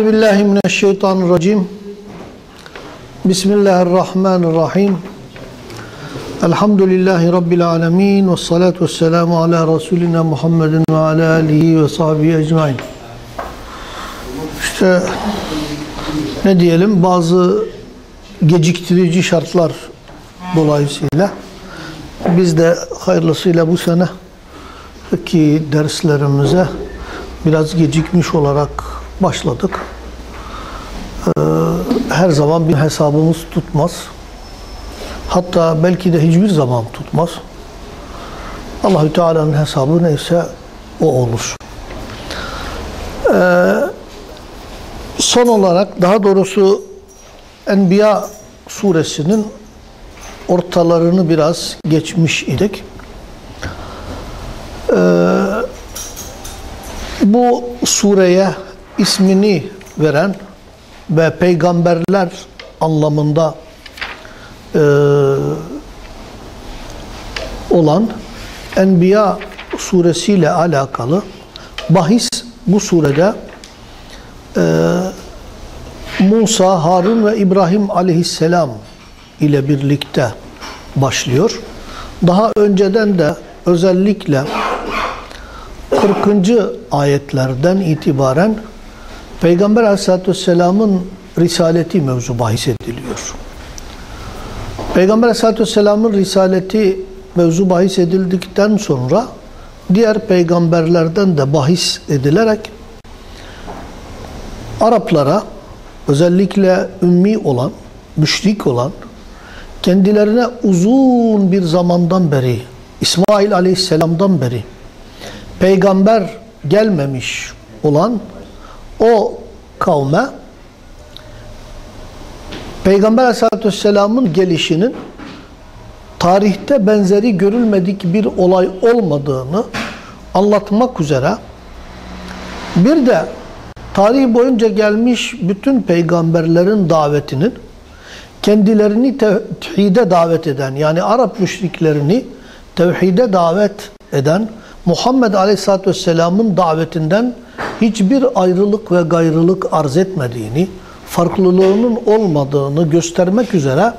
Euzu billahi mineşşeytanirracim. Bismillahirrahmanirrahim. Elhamdülillahi rabbil alamin ve salatu vesselamu ala resulina Muhammedin ve ala alihi ve sahbihi ecmaîn. İşte ne diyelim bazı geciktirici şartlar dolayısıyla biz de hayırlısıyla bu sene ki derslerimize biraz gecikmiş olarak başladık. Ee, her zaman bir hesabımız tutmaz. Hatta belki de hiçbir zaman tutmaz. Allahü Teala'nın hesabı neyse o olur. Ee, son olarak daha doğrusu Enbiya suresinin ortalarını biraz geçmiş idik. Ee, bu sureye ismini veren ve peygamberler anlamında e, olan Enbiya suresiyle alakalı bahis bu surede e, Musa, Harun ve İbrahim aleyhisselam ile birlikte başlıyor. Daha önceden de özellikle 40. ayetlerden itibaren Peygamber aleyhissalatü vesselamın risaleti mevzu bahis ediliyor. Peygamber aleyhissalatü vesselamın risaleti mevzu bahis edildikten sonra diğer peygamberlerden de bahis edilerek Araplara özellikle ümmi olan, müşrik olan, kendilerine uzun bir zamandan beri, İsmail aleyhisselamdan beri peygamber gelmemiş olan o kavme Peygamber aleyhissalatü vesselamın gelişinin tarihte benzeri görülmedik bir olay olmadığını anlatmak üzere bir de tarih boyunca gelmiş bütün peygamberlerin davetinin kendilerini tevhide davet eden yani Arap müşriklerini tevhide davet eden Muhammed Aleyhisselatü Vesselam'ın davetinden hiçbir ayrılık ve gayrılık arz etmediğini, farklılığının olmadığını göstermek üzere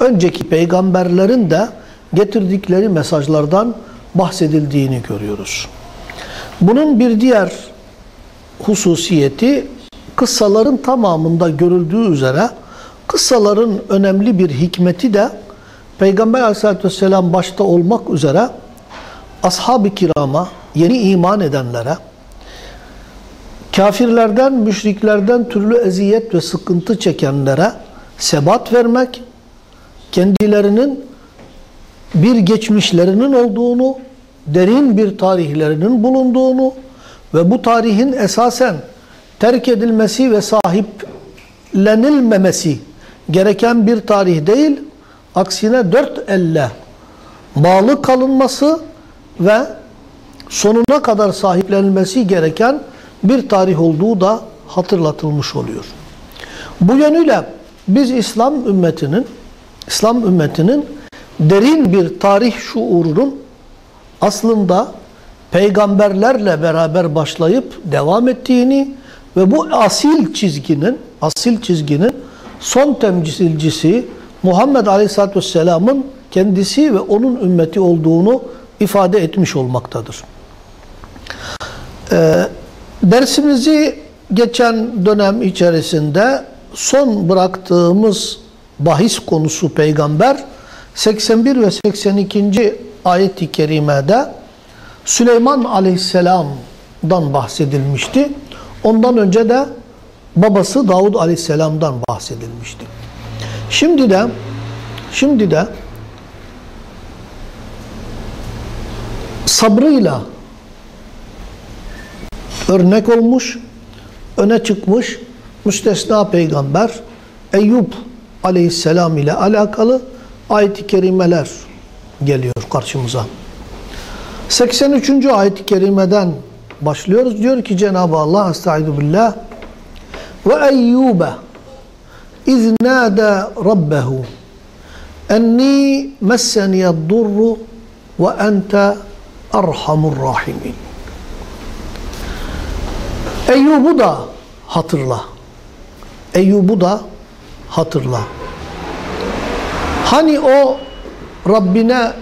önceki peygamberlerin de getirdikleri mesajlardan bahsedildiğini görüyoruz. Bunun bir diğer hususiyeti kıssaların tamamında görüldüğü üzere kıssaların önemli bir hikmeti de Peygamber aleyhissalatü vesselam başta olmak üzere ashab-ı kirama, yeni iman edenlere, kafirlerden, müşriklerden türlü eziyet ve sıkıntı çekenlere sebat vermek, kendilerinin bir geçmişlerinin olduğunu, derin bir tarihlerinin bulunduğunu ve bu tarihin esasen terk edilmesi ve sahiplenilmemesi gereken bir tarih değil, aksine dört elle bağlı kalınması ve sonuna kadar sahiplenilmesi gereken bir tarih olduğu da hatırlatılmış oluyor. Bu yönüyle biz İslam ümmetinin İslam ümmetinin derin bir tarih şuurunun aslında peygamberlerle beraber başlayıp devam ettiğini ve bu asil çizginin asil çizginin son temsilcisi Muhammed Aleyhisselatü Vesselam'ın kendisi ve onun ümmeti olduğunu ifade etmiş olmaktadır. Ee, dersimizi geçen dönem içerisinde son bıraktığımız bahis konusu peygamber 81 ve 82. ayet-i kerimede Süleyman aleyhisselamdan bahsedilmişti. Ondan önce de babası Davud aleyhisselamdan bahsedilmişti. Şimdi de şimdi de sabrıyla örnek olmuş, öne çıkmış müstesna peygamber Eyüp aleyhisselam ile alakalı ayet-i kerimeler geliyor karşımıza. 83. ayet-i kerimeden başlıyoruz. Diyor ki Cenab-ı Allah Estaizu billah ve Eyyube iz nâdâ rabbehu enni messeniyed-durru ve ente erhamur rahimin. Eyyub'u da hatırla. Eyyub'u da hatırla. Hani o Rabbine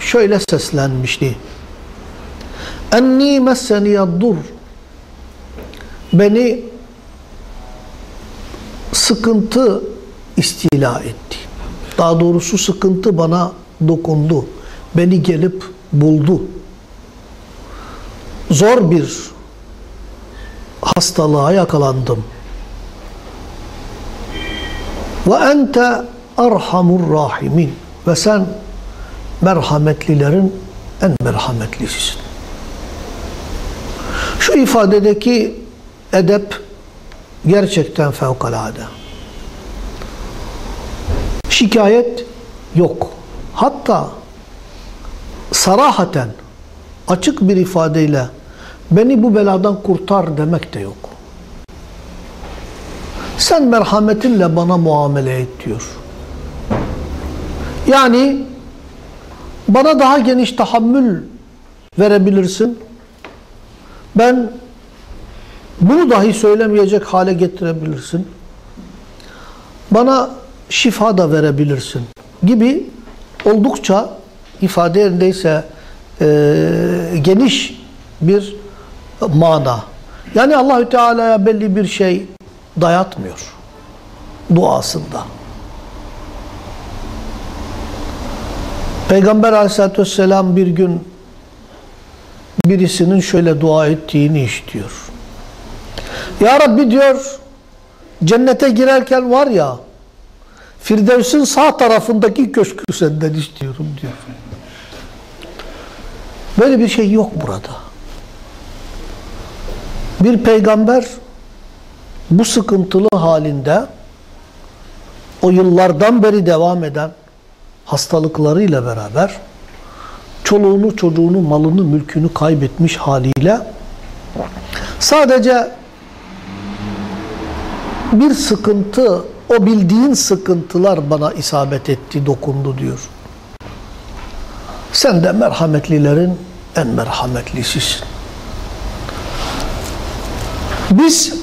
şöyle seslenmişti. Enni messeniyaddur. Beni sıkıntı istila etti. Daha doğrusu sıkıntı bana dokundu. Beni gelip buldu. Zor bir hastalığa yakalandım. Ve ente erhamur rahimin. Ve sen merhametlilerin en merhametlisisin. Şu ifadedeki edep gerçekten fevkalade. Şikayet yok. Hatta sarahaten açık bir ifadeyle beni bu beladan kurtar demek de yok. Sen merhametinle bana muamele et diyor. Yani bana daha geniş tahammül verebilirsin. Ben bunu dahi söylemeyecek hale getirebilirsin. Bana şifa da verebilirsin gibi oldukça ifade yerindeyse e, geniş bir mana. Yani Allahü Teala'ya belli bir şey dayatmıyor duasında. Peygamber Aleyhisselatü Vesselam bir gün birisinin şöyle dua ettiğini işitiyor. Ya Rabbi diyor cennete girerken var ya Firdevs'in sağ tarafındaki köşkü senden istiyorum diyor. Böyle bir şey yok burada. Bir peygamber bu sıkıntılı halinde o yıllardan beri devam eden hastalıklarıyla beraber çoluğunu, çocuğunu, malını, mülkünü kaybetmiş haliyle sadece bir sıkıntı, o bildiğin sıkıntılar bana isabet etti, dokundu diyor. Sen de merhametlilerin en merhametlisisin. Biz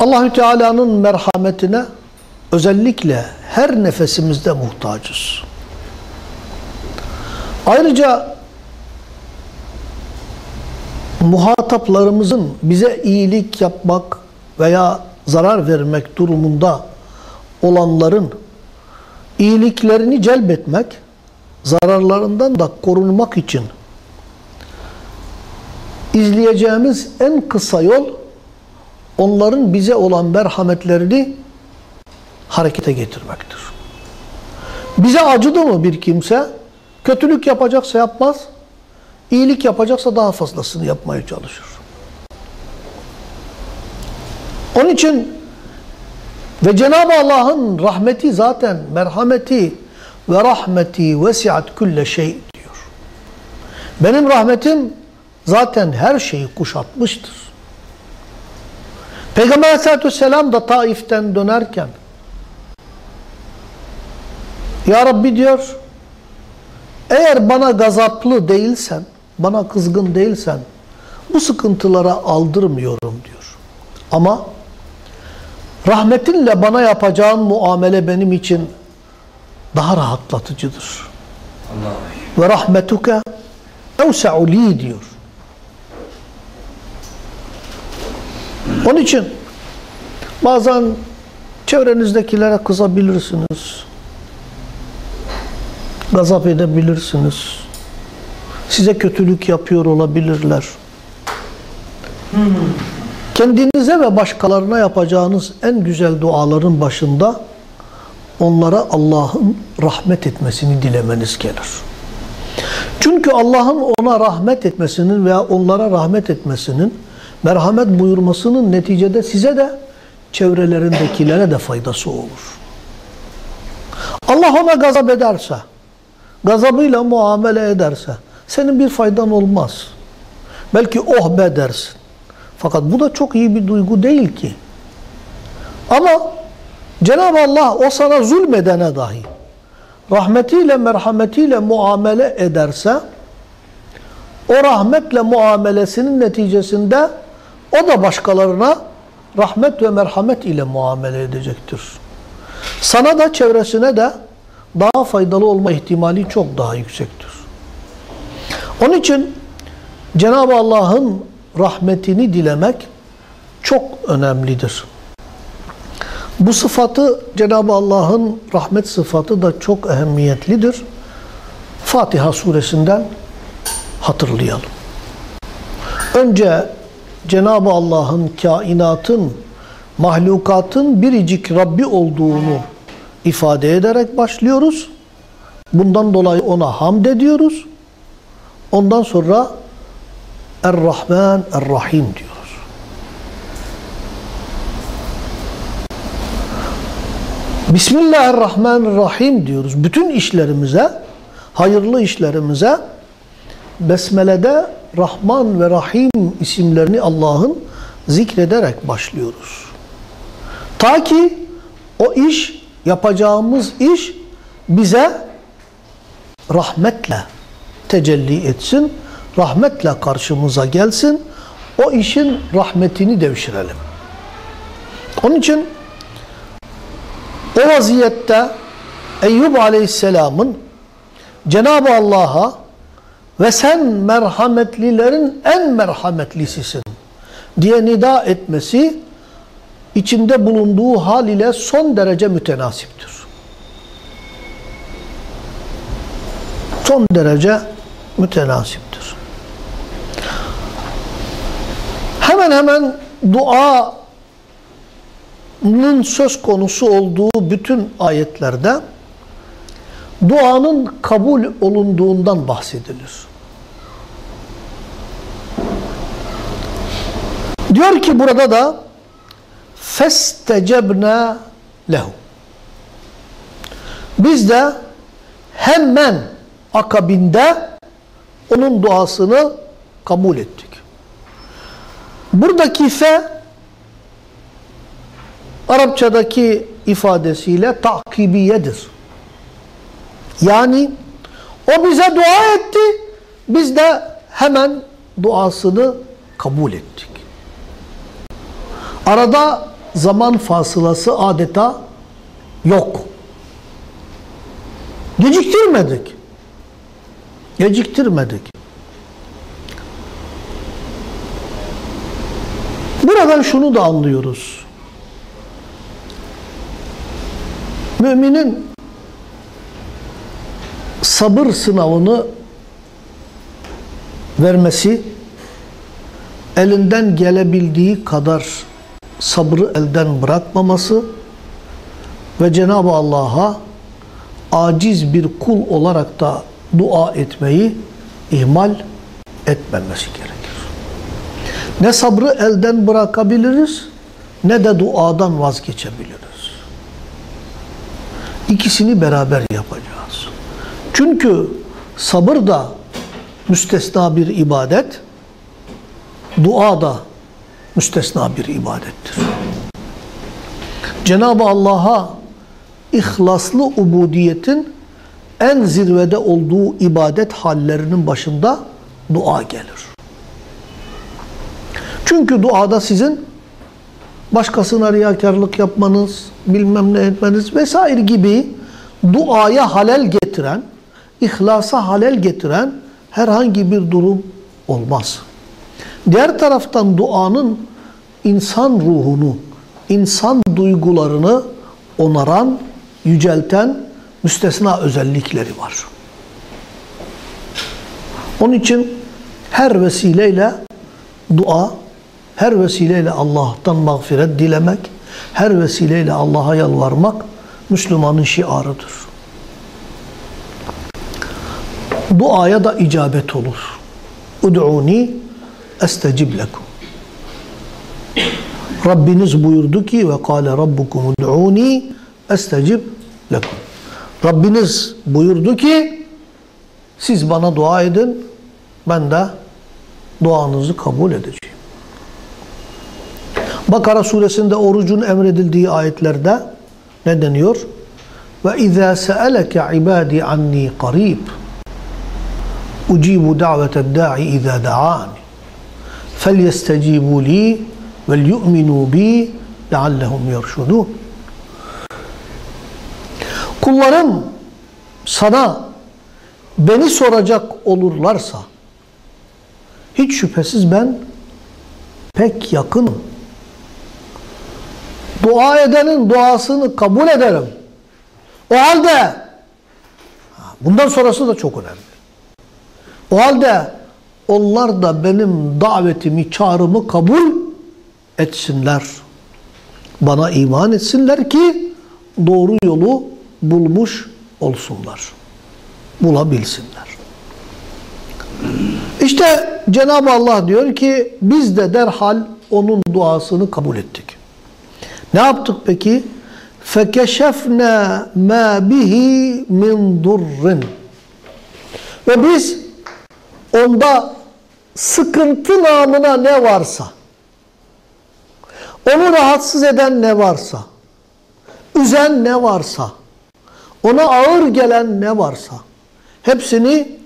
Allahü Teala'nın merhametine özellikle her nefesimizde muhtacız. Ayrıca muhataplarımızın bize iyilik yapmak veya zarar vermek durumunda olanların iyiliklerini celbetmek, zararlarından da korunmak için izleyeceğimiz en kısa yol onların bize olan merhametlerini harekete getirmektir. Bize acıdı mı bir kimse? Kötülük yapacaksa yapmaz, iyilik yapacaksa daha fazlasını yapmaya çalışır. Onun için ve Cenab-ı Allah'ın rahmeti zaten merhameti ve rahmeti vesiat külle şey diyor. Benim rahmetim zaten her şeyi kuşatmıştır. Peygamber aleyhissalatü vesselam da Taif'ten dönerken Ya Rabbi diyor eğer bana gazaplı değilsen, bana kızgın değilsen bu sıkıntılara aldırmıyorum diyor. Ama rahmetinle bana yapacağın muamele benim için daha rahatlatıcıdır. Allah. Ve rahmetuke evse'u li diyor. Onun için bazen çevrenizdekilere kızabilirsiniz. Gazap edebilirsiniz. Size kötülük yapıyor olabilirler. Kendinize ve başkalarına yapacağınız en güzel duaların başında onlara Allah'ın rahmet etmesini dilemeniz gelir. Çünkü Allah'ın ona rahmet etmesinin veya onlara rahmet etmesinin, merhamet buyurmasının neticede size de çevrelerindekilere de faydası olur. Allah ona gazap ederse, gazabıyla muamele ederse senin bir faydan olmaz. Belki oh be dersin. Fakat bu da çok iyi bir duygu değil ki. Ama Cenab-ı Allah o sana zulmedene dahi rahmetiyle merhametiyle muamele ederse o rahmetle muamelesinin neticesinde o da başkalarına rahmet ve merhamet ile muamele edecektir. Sana da çevresine de daha faydalı olma ihtimali çok daha yüksektir. Onun için Cenab-ı Allah'ın rahmetini dilemek çok önemlidir. Bu sıfatı Cenab-ı Allah'ın rahmet sıfatı da çok ehemmiyetlidir. Fatiha suresinden hatırlayalım. Önce Cenab-ı Allah'ın kainatın, mahlukatın biricik Rabbi olduğunu ifade ederek başlıyoruz. Bundan dolayı ona hamd ediyoruz. Ondan sonra Er-Rahman, Er-Rahim diyoruz. Bismillahirrahmanirrahim diyoruz. Bütün işlerimize, hayırlı işlerimize Besmele'de Rahman ve Rahim isimlerini Allah'ın zikrederek başlıyoruz. Ta ki o iş, yapacağımız iş bize rahmetle tecelli etsin, rahmetle karşımıza gelsin, o işin rahmetini devşirelim. Onun için o vaziyette Eyyub Aleyhisselam'ın Cenab-ı Allah'a ve sen merhametlilerin en merhametlisisin diye nida etmesi içinde bulunduğu hal ile son derece mütenasiptir. Son derece mütenasiptir. Hemen hemen duanın söz konusu olduğu bütün ayetlerde duanın kabul olunduğundan bahsedilir. Diyor ki burada da festecebna lehu. Biz de hemen akabinde onun duasını kabul ettik. Buradaki fe Arapçadaki ifadesiyle takibiyedir. Yani o bize dua etti, biz de hemen duasını kabul ettik. Arada zaman fasılası adeta yok. Geciktirmedik. Geciktirmedik. Buradan şunu da anlıyoruz. Müminin sabır sınavını vermesi, elinden gelebildiği kadar sabrı elden bırakmaması ve Cenab-ı Allah'a aciz bir kul olarak da dua etmeyi ihmal etmemesi gerekir. Ne sabrı elden bırakabiliriz ne de duadan vazgeçebiliriz. İkisini beraber yapacağız. Çünkü sabır da müstesna bir ibadet, dua da müstesna bir ibadettir. Cenab-ı Allah'a ihlaslı ubudiyetin en zirvede olduğu ibadet hallerinin başında dua gelir. Çünkü duada sizin başkasına riyakarlık yapmanız, bilmem ne etmeniz vesaire gibi duaya halel getiren, ihlasa halel getiren herhangi bir durum olmaz. Diğer taraftan duanın insan ruhunu, insan duygularını onaran, yücelten müstesna özellikleri var. Onun için her vesileyle dua, her vesileyle Allah'tan mağfiret dilemek, her vesileyle Allah'a yalvarmak Müslümanın şiarıdır. Duaya da icabet olur. Ud'uni estecib lekum. Rabbiniz buyurdu ki ve kâle rabbukum ud'uni estecib lekum. Rabbiniz buyurdu ki siz bana dua edin ben de duanızı kabul edeceğim. Bakara suresinde orucun emredildiği ayetlerde ne deniyor? Ve izâ se'eleke ibâdî annî qarîb ucibu daveted da'i izâ da'an فَلْيَسْتَجِيبُوا لِي vel yu'minu bi leallehum yerşudun. Kullarım sana beni soracak olurlarsa hiç şüphesiz ben pek yakınım. Dua edenin duasını kabul ederim. O halde bundan sonrası da çok önemli. O halde onlar da benim davetimi, çağrımı kabul etsinler. Bana iman etsinler ki doğru yolu bulmuş olsunlar. Bulabilsinler. İşte Cenab-ı Allah diyor ki biz de derhal onun duasını kabul ettik. Ne yaptık peki? فَكَشَفْنَا مَا بِهِ مِنْ دُرٍّ Ve biz onda sıkıntı namına ne varsa, onu rahatsız eden ne varsa, üzen ne varsa, ona ağır gelen ne varsa, hepsini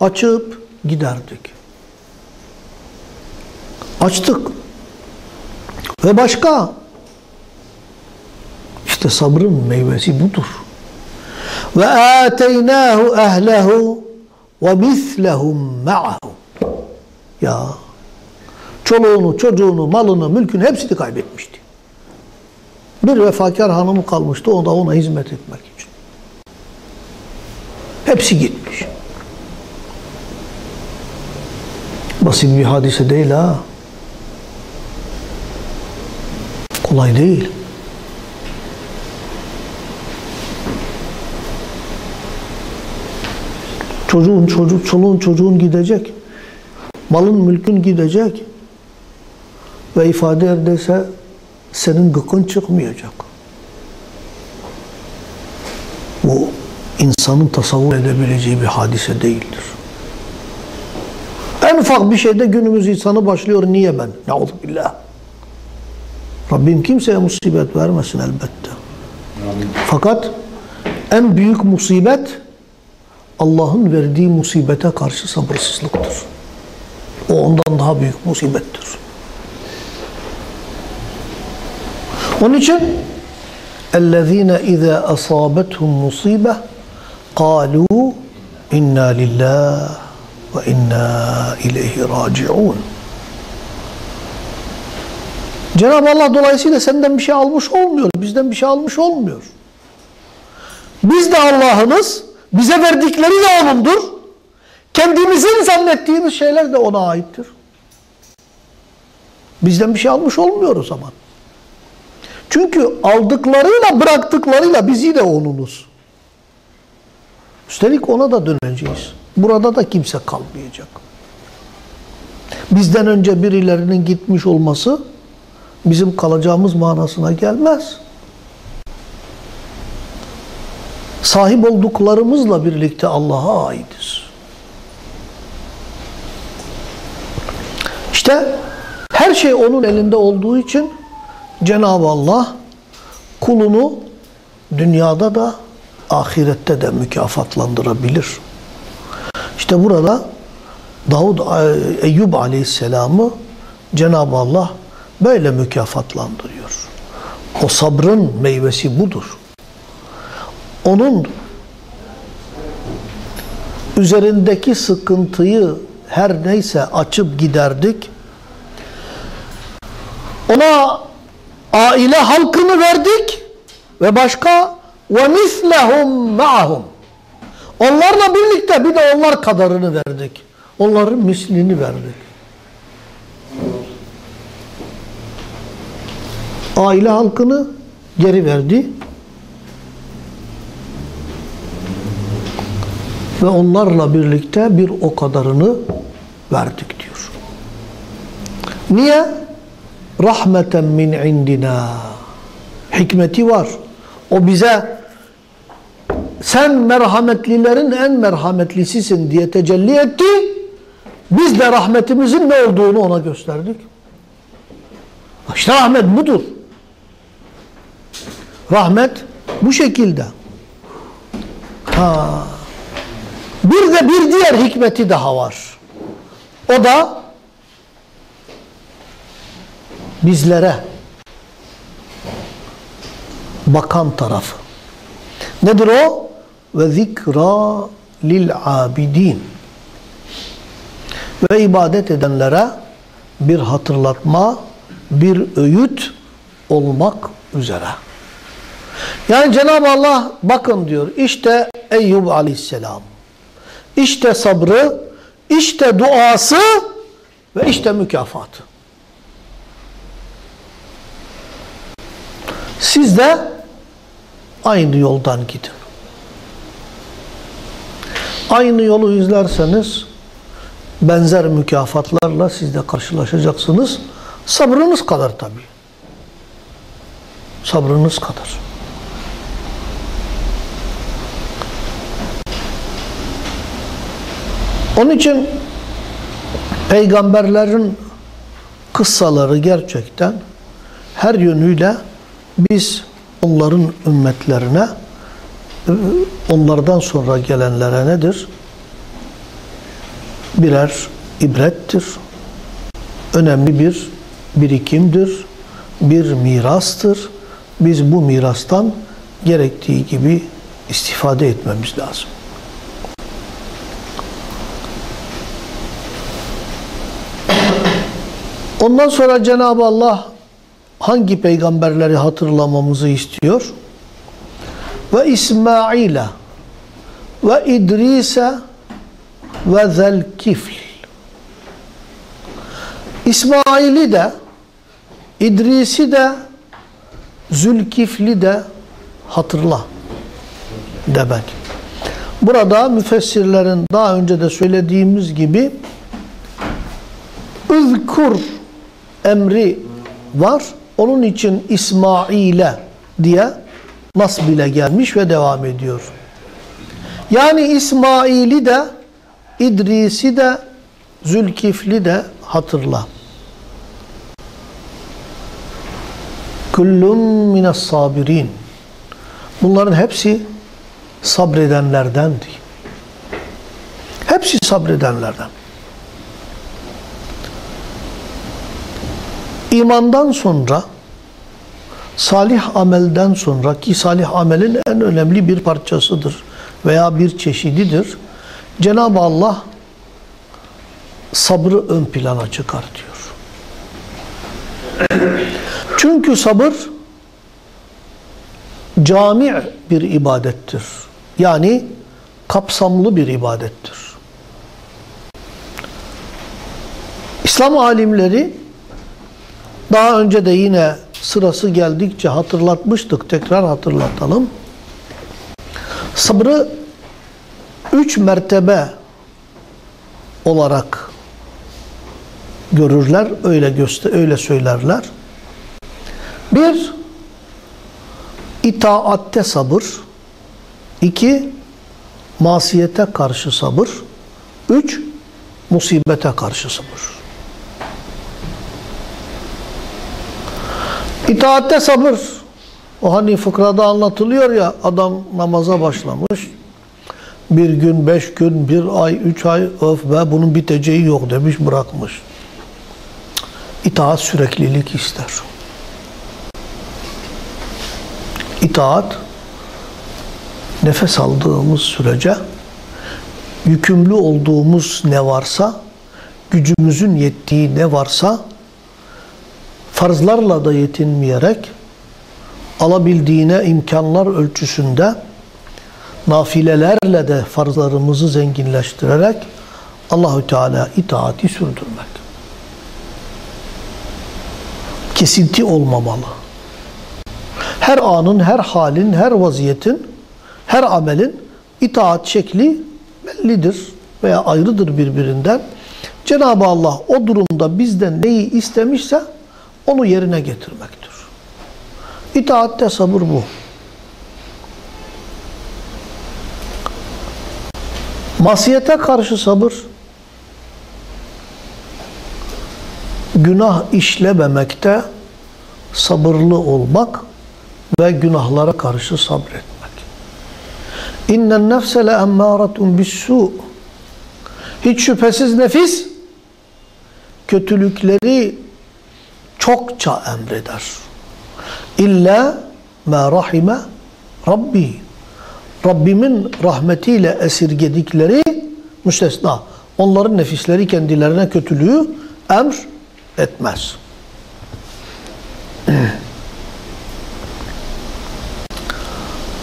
açıp giderdik. Açtık. Ve başka işte sabrın meyvesi budur. Ve ateynahu ehlehu mislehum ma'ahu. Ya çoluğunu, çocuğunu, malını, mülkünü hepsini kaybetmişti. Bir vefakar hanımı kalmıştı o da ona hizmet etmek için. Hepsi gitmiş. Basit bir hadise değil ha. Kolay değil. Çocuğun, çocuk, çoluğun, çocuğun gidecek. Malın, mülkün gidecek. Ve ifade erdeyse senin gıkın çıkmayacak. Bu insanın tasavvur edebileceği bir hadise değildir. En ufak bir şeyde günümüz insanı başlıyor. Niye ben? Neuzübillah. Rabbim kimseye musibet vermesin elbette. Fakat en büyük musibet Allah'ın verdiği musibete karşı sabırsızlıktır. O ondan daha büyük musibettir. Onun için اَلَّذ۪ينَ اِذَا أَصَابَتْهُمْ مُصِيبَةً قَالُوا اِنَّا لِلّٰهِ وَاِنَّا اِلَيْهِ رَاجِعُونَ Cenab-ı Allah dolayısıyla senden bir şey almış olmuyor. Bizden bir şey almış olmuyor. Biz de Allah'ınız. bize verdikleri de O'nundur. Kendimizin zannettiğimiz şeyler de O'na aittir. Bizden bir şey almış olmuyor o zaman. Çünkü aldıklarıyla bıraktıklarıyla biz yine O'nunuz. Üstelik O'na da döneceğiz. Burada da kimse kalmayacak. Bizden önce birilerinin gitmiş olması bizim kalacağımız manasına gelmez. Sahip olduklarımızla birlikte Allah'a aitiz. İşte her şey onun elinde olduğu için Cenab-ı Allah kulunu dünyada da ahirette de mükafatlandırabilir. İşte burada Davud Eyyub Aleyhisselam'ı Cenab-ı Allah böyle mükafatlandırıyor. O sabrın meyvesi budur. Onun üzerindeki sıkıntıyı her neyse açıp giderdik. Ona aile halkını verdik ve başka ve mislehum ma'hum. Onlarla birlikte bir de onlar kadarını verdik. Onların mislini verdik. Aile halkını geri verdi. Ve onlarla birlikte bir o kadarını verdik diyor. Niye? Rahmeten min indina. Hikmeti var. O bize sen merhametlilerin en merhametlisisin diye tecelli etti. Biz de rahmetimizin ne olduğunu ona gösterdik. İşte rahmet budur. Rahmet bu şekilde. Ha. Bir de bir diğer hikmeti daha var. O da bizlere bakan tarafı. Nedir o? Ve zikra lil abidin. Ve ibadet edenlere bir hatırlatma, bir öğüt olmak üzere. Yani Cenab-ı Allah bakın diyor işte Eyyub aleyhisselam. İşte sabrı, işte duası ve işte mükafatı. Siz de aynı yoldan gidin. Aynı yolu izlerseniz benzer mükafatlarla siz de karşılaşacaksınız. Sabrınız kadar tabii. Sabrınız kadar. Onun için peygamberlerin kıssaları gerçekten her yönüyle biz onların ümmetlerine onlardan sonra gelenlere nedir? Birer ibrettir. Önemli bir birikimdir. Bir mirastır. Biz bu mirastan gerektiği gibi istifade etmemiz lazım. Ondan sonra Cenab-ı Allah hangi peygamberleri hatırlamamızı istiyor? Ve İsmail'e ve İdris'e ve Zelkifl. İsmail'i de İdris'i de Zülkifli de hatırla demek. Burada müfessirlerin daha önce de söylediğimiz gibi Üzkur emri var. Onun için İsmail'e diye nas bile gelmiş ve devam ediyor. Yani İsmail'i de İdris'i de Zülkifli de hatırla. Kullun mines sabirin. Bunların hepsi sabredenlerdendi. Hepsi sabredenlerden. İmandan sonra salih amelden sonra ki salih amelin en önemli bir parçasıdır veya bir çeşididir. Cenab-ı Allah sabrı ön plana çıkartıyor. Çünkü sabır cami bir ibadettir. Yani kapsamlı bir ibadettir. İslam alimleri daha önce de yine sırası geldikçe hatırlatmıştık. Tekrar hatırlatalım. Sabrı üç mertebe olarak görürler, öyle göster, öyle söylerler. Bir, itaatte sabır. İki, masiyete karşı sabır. Üç, musibete karşı sabır. İtaatte sabır. O hani fıkrada anlatılıyor ya adam namaza başlamış. Bir gün, beş gün, bir ay, üç ay öf be bunun biteceği yok demiş bırakmış. İtaat süreklilik ister. İtaat nefes aldığımız sürece yükümlü olduğumuz ne varsa gücümüzün yettiği ne varsa farzlarla da yetinmeyerek alabildiğine imkanlar ölçüsünde nafilelerle de farzlarımızı zenginleştirerek Allahü Teala itaati sürdürmek. Kesinti olmamalı. Her anın, her halin, her vaziyetin, her amelin itaat şekli bellidir veya ayrıdır birbirinden. Cenab-ı Allah o durumda bizden neyi istemişse onu yerine getirmektir. İtaatte sabır bu. Masiyete karşı sabır günah işlememekte sabırlı olmak ve günahlara karşı sabretmek. İnnen nefse le emmâretun bis-sû. Hiç şüphesiz nefis kötülükleri çokça emreder. İlla ma rahime Rabbi. Rabbimin rahmetiyle esirgedikleri müstesna. Onların nefisleri kendilerine kötülüğü emr etmez.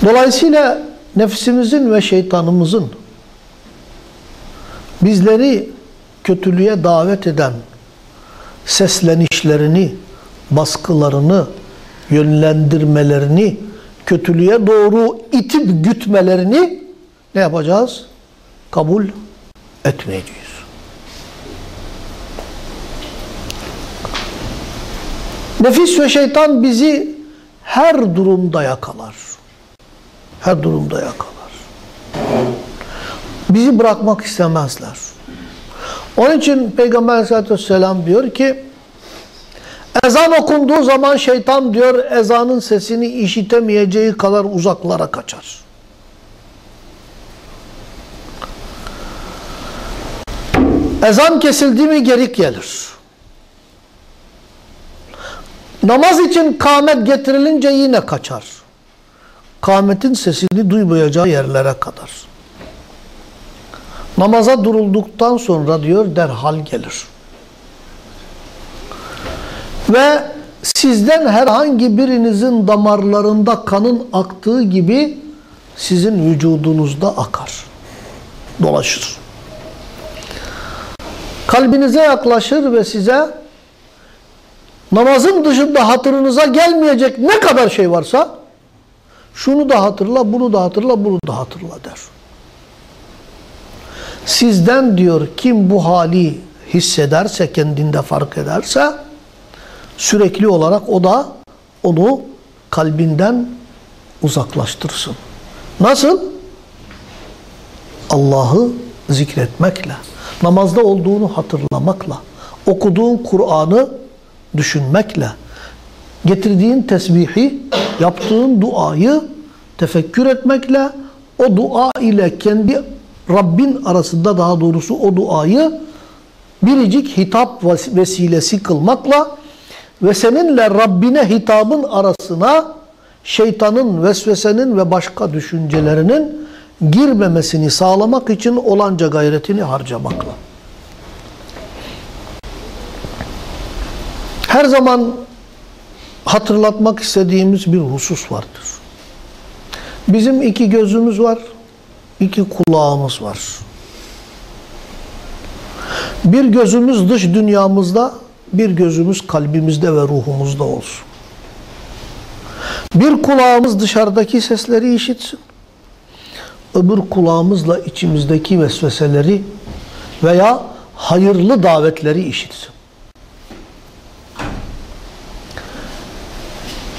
Dolayısıyla nefsimizin ve şeytanımızın bizleri kötülüğe davet eden seslenişlerini, baskılarını, yönlendirmelerini, kötülüğe doğru itip gütmelerini ne yapacağız? Kabul etmeyeceğiz. Nefis ve şeytan bizi her durumda yakalar. Her durumda yakalar. Bizi bırakmak istemezler. Onun için Peygamber aleyhissalatü vesselam diyor ki ezan okunduğu zaman şeytan diyor ezanın sesini işitemeyeceği kadar uzaklara kaçar. Ezan kesildi mi geri gelir. Namaz için kâmet getirilince yine kaçar. Kâmetin sesini duymayacağı yerlere kadar. Namaza durulduktan sonra diyor derhal gelir. Ve sizden herhangi birinizin damarlarında kanın aktığı gibi sizin vücudunuzda akar. Dolaşır. Kalbinize yaklaşır ve size namazın dışında hatırınıza gelmeyecek ne kadar şey varsa şunu da hatırla, bunu da hatırla, bunu da hatırla der. Sizden diyor kim bu hali hissederse, kendinde fark ederse sürekli olarak o da onu kalbinden uzaklaştırsın. Nasıl? Allah'ı zikretmekle, namazda olduğunu hatırlamakla, okuduğun Kur'an'ı düşünmekle, getirdiğin tesbihi, yaptığın duayı tefekkür etmekle, o dua ile kendi Rabbin arasında daha doğrusu o duayı biricik hitap vesilesi kılmakla ve seninle Rabbine hitabın arasına şeytanın, vesvesenin ve başka düşüncelerinin girmemesini sağlamak için olanca gayretini harcamakla. Her zaman hatırlatmak istediğimiz bir husus vardır. Bizim iki gözümüz var, iki kulağımız var. Bir gözümüz dış dünyamızda, bir gözümüz kalbimizde ve ruhumuzda olsun. Bir kulağımız dışarıdaki sesleri işitsin. Öbür kulağımızla içimizdeki vesveseleri veya hayırlı davetleri işitsin.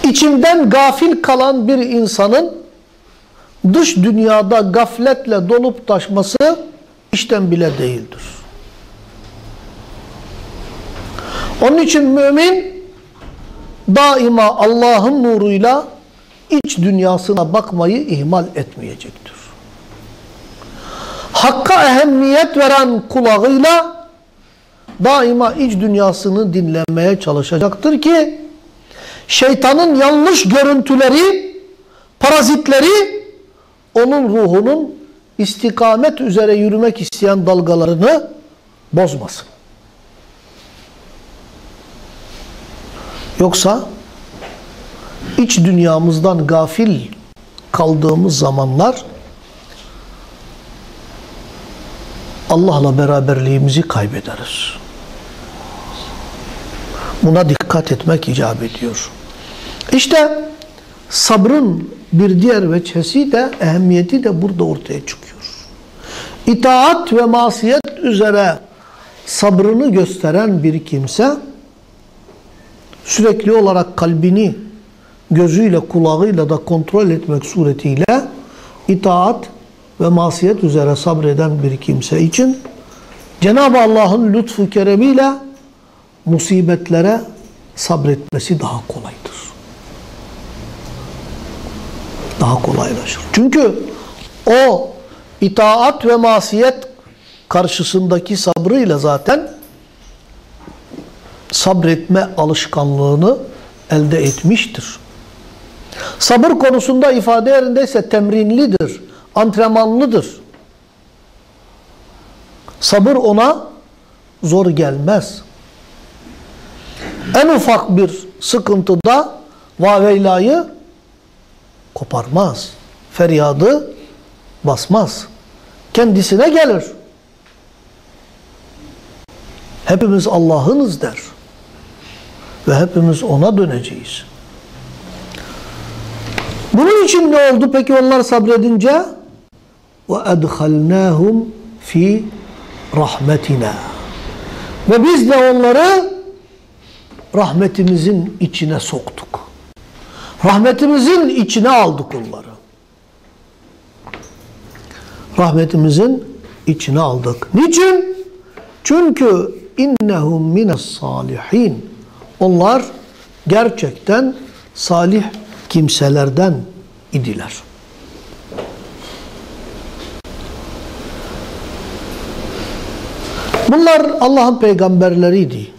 İçinden gafil kalan bir insanın dış dünyada gafletle dolup taşması işten bile değildir. Onun için mümin daima Allah'ın nuruyla iç dünyasına bakmayı ihmal etmeyecektir. Hakka ehemmiyet veren kulağıyla daima iç dünyasını dinlemeye çalışacaktır ki şeytanın yanlış görüntüleri, parazitleri onun ruhunun istikamet üzere yürümek isteyen dalgalarını bozmasın. Yoksa iç dünyamızdan gafil kaldığımız zamanlar Allah'la beraberliğimizi kaybederiz. Buna dikkat etmek icap ediyor. İşte sabrın bir diğer veçhesi de ehemmiyeti de burada ortaya çıkıyor. İtaat ve masiyet üzere sabrını gösteren bir kimse sürekli olarak kalbini gözüyle kulağıyla da kontrol etmek suretiyle itaat ve masiyet üzere sabreden bir kimse için Cenab-ı Allah'ın lütfu keremiyle musibetlere sabretmesi daha kolaydır. Daha kolaylaşır. Çünkü o itaat ve masiyet karşısındaki sabrıyla zaten sabretme alışkanlığını elde etmiştir. Sabır konusunda ifade yerindeyse temrinlidir, antrenmanlıdır. Sabır ona zor gelmez. En ufak bir sıkıntıda vaveylayı koparmaz. Feryadı basmaz. Kendisine gelir. Hepimiz Allah'ınız der. Ve hepimiz ona döneceğiz. Bunun için ne oldu peki onlar sabredince? وَاَدْخَلْنَاهُمْ fi rahmetina. Ve biz de onları rahmetimizin içine soktuk. Rahmetimizin içine aldık onları. Rahmetimizin içine aldık. Niçin? Çünkü innehum mines salihin. Onlar gerçekten salih kimselerden idiler. Bunlar Allah'ın peygamberleriydi.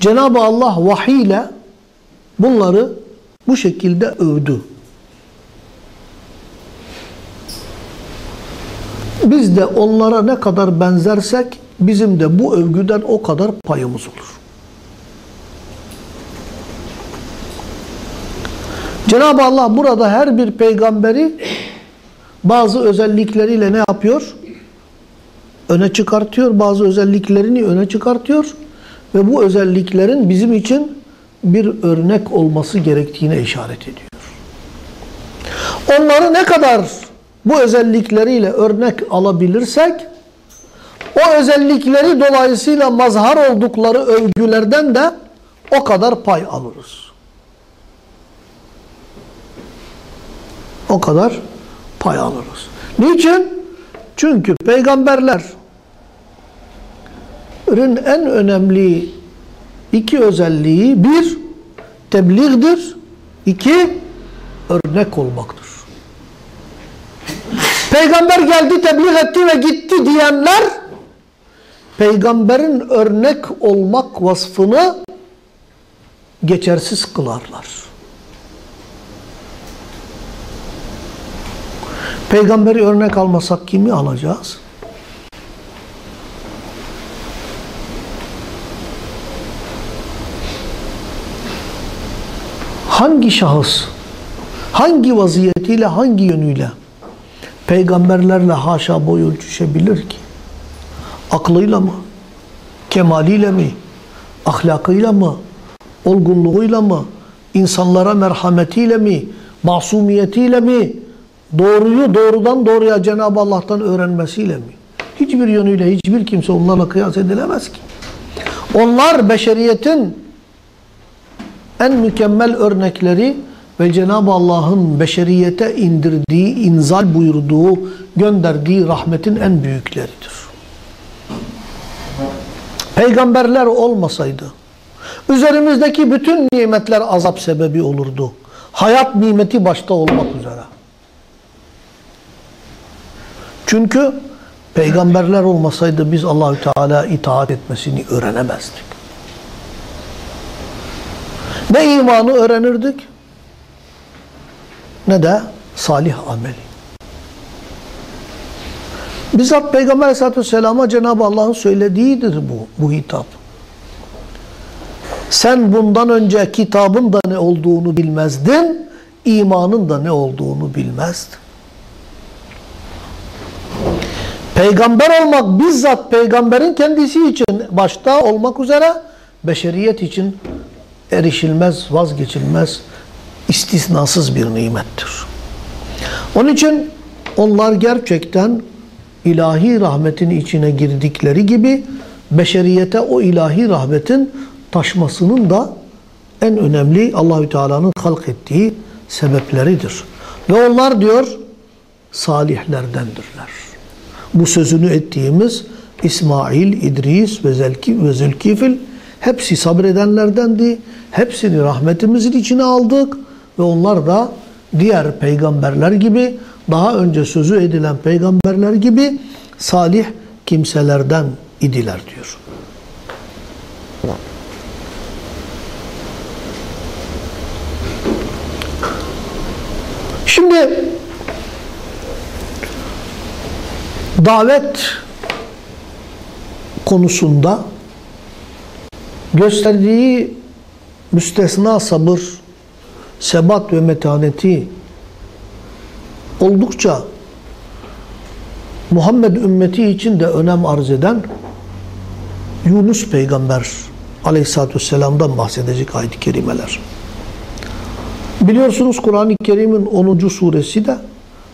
Cenab-ı Allah vahiy ile bunları bu şekilde övdü. Biz de onlara ne kadar benzersek bizim de bu övgüden o kadar payımız olur. Cenab-ı Allah burada her bir peygamberi bazı özellikleriyle ne yapıyor? Öne çıkartıyor. Bazı özelliklerini öne çıkartıyor. Ve bu özelliklerin bizim için bir örnek olması gerektiğine işaret ediyor. Onları ne kadar bu özellikleriyle örnek alabilirsek o özellikleri dolayısıyla mazhar oldukları övgülerden de o kadar pay alırız. O kadar pay alırız. Niçin? Çünkü peygamberlerin en önemli iki özelliği bir tebliğdir, iki örnek olmaktır. Peygamber geldi, tebliğ etti ve gitti diyenler peygamberin örnek olmak vasfını geçersiz kılarlar. Peygamberi örnek almasak kimi alacağız? Hangi şahıs, hangi vaziyetiyle, hangi yönüyle peygamberlerle haşa boy ölçüşebilir ki? Aklıyla mı? Kemaliyle mi? Ahlakıyla mı? Olgunluğuyla mı? İnsanlara merhametiyle mi? Masumiyetiyle mi? Doğruyu doğrudan doğruya Cenab-ı Allah'tan öğrenmesiyle mi? Hiçbir yönüyle hiçbir kimse onlarla kıyas edilemez ki. Onlar beşeriyetin en mükemmel örnekleri ve Cenab-ı Allah'ın beşeriyete indirdiği, inzal buyurduğu, gönderdiği rahmetin en büyükleridir. Peygamberler olmasaydı, üzerimizdeki bütün nimetler azap sebebi olurdu. Hayat nimeti başta olmak üzere. Çünkü peygamberler olmasaydı biz Allahü Teala itaat etmesini öğrenemezdik. Ne imanı öğrenirdik ne de salih ameli. Bizzat Peygamber Aleyhisselatü Vesselam'a Cenab-ı Allah'ın söylediğidir bu, bu hitap. Sen bundan önce kitabın da ne olduğunu bilmezdin, imanın da ne olduğunu bilmezdin. Peygamber olmak bizzat peygamberin kendisi için başta olmak üzere beşeriyet için erişilmez, vazgeçilmez, istisnasız bir nimettir. Onun için onlar gerçekten ilahi rahmetin içine girdikleri gibi beşeriyete o ilahi rahmetin taşmasının da en önemli Allahü Teala'nın halk ettiği sebepleridir. Ve onlar diyor salihlerdendirler. Bu sözünü ettiğimiz İsmail, İdris ve Zelki ve Zülkifil Hepsi sabredenlerdendi. Hepsini rahmetimizin içine aldık ve onlar da diğer peygamberler gibi daha önce sözü edilen peygamberler gibi salih kimselerden idiler diyor. Şimdi davet konusunda gösterdiği müstesna sabır, sebat ve metaneti oldukça Muhammed ümmeti için de önem arz eden Yunus peygamber aleyhissalatü vesselam'dan bahsedecek ayet-i kerimeler. Biliyorsunuz Kur'an-ı Kerim'in 10. suresi de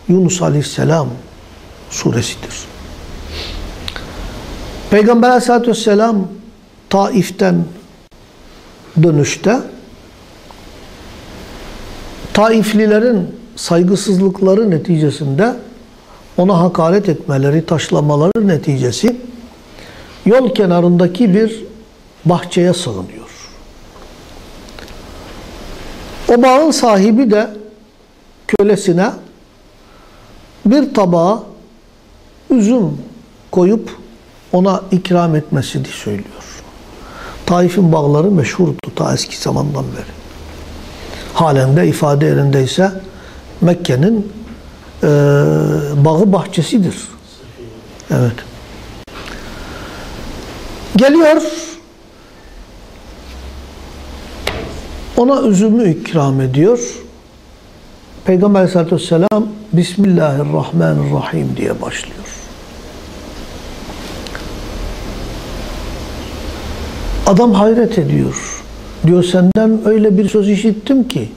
Yunus aleyhisselam suresidir. Peygamber aleyhissalatü vesselam Taif'ten dönüşte Taiflilerin saygısızlıkları neticesinde ona hakaret etmeleri, taşlamaları neticesi yol kenarındaki bir bahçeye sığınıyor. O bağın sahibi de kölesine bir tabağa üzüm koyup ona ikram etmesini söylüyor. Taif'in bağları meşhurdu ta eski zamandan beri. Halen de ifade yerindeyse Mekke'nin e, bağı bahçesidir. Evet. Geliyor ona üzümü ikram ediyor. Peygamber aleyhissalatü vesselam Bismillahirrahmanirrahim diye başlıyor. Adam hayret ediyor. Diyor senden öyle bir söz işittim ki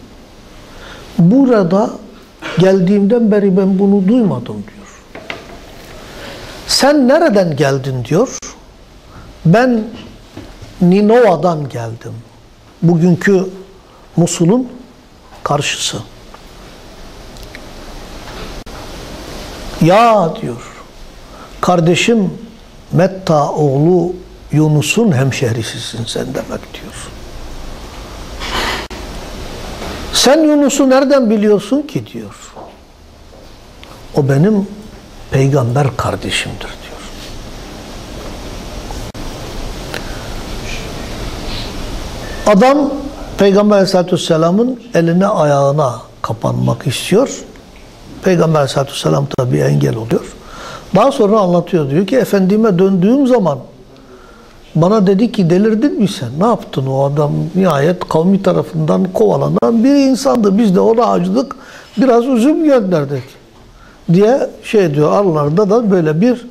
burada geldiğimden beri ben bunu duymadım diyor. Sen nereden geldin diyor. Ben Ninova'dan geldim. Bugünkü Musul'un karşısı. Ya diyor. Kardeşim Metta oğlu Yunus'un hemşehrisisin sen demek diyor. Sen Yunus'u nereden biliyorsun ki diyor. O benim peygamber kardeşimdir diyor. Adam Peygamber Aleyhisselatü Vesselam'ın eline ayağına kapanmak istiyor. Peygamber Aleyhisselatü Vesselam tabi engel oluyor. Daha sonra anlatıyor diyor ki efendime döndüğüm zaman bana dedi ki delirdin mi sen? Ne yaptın o adam? Nihayet kavmi tarafından kovalanan bir insandı. Biz de ona acıdık. Biraz üzüm gönderdik. Diye şey diyor. Aralarında da böyle bir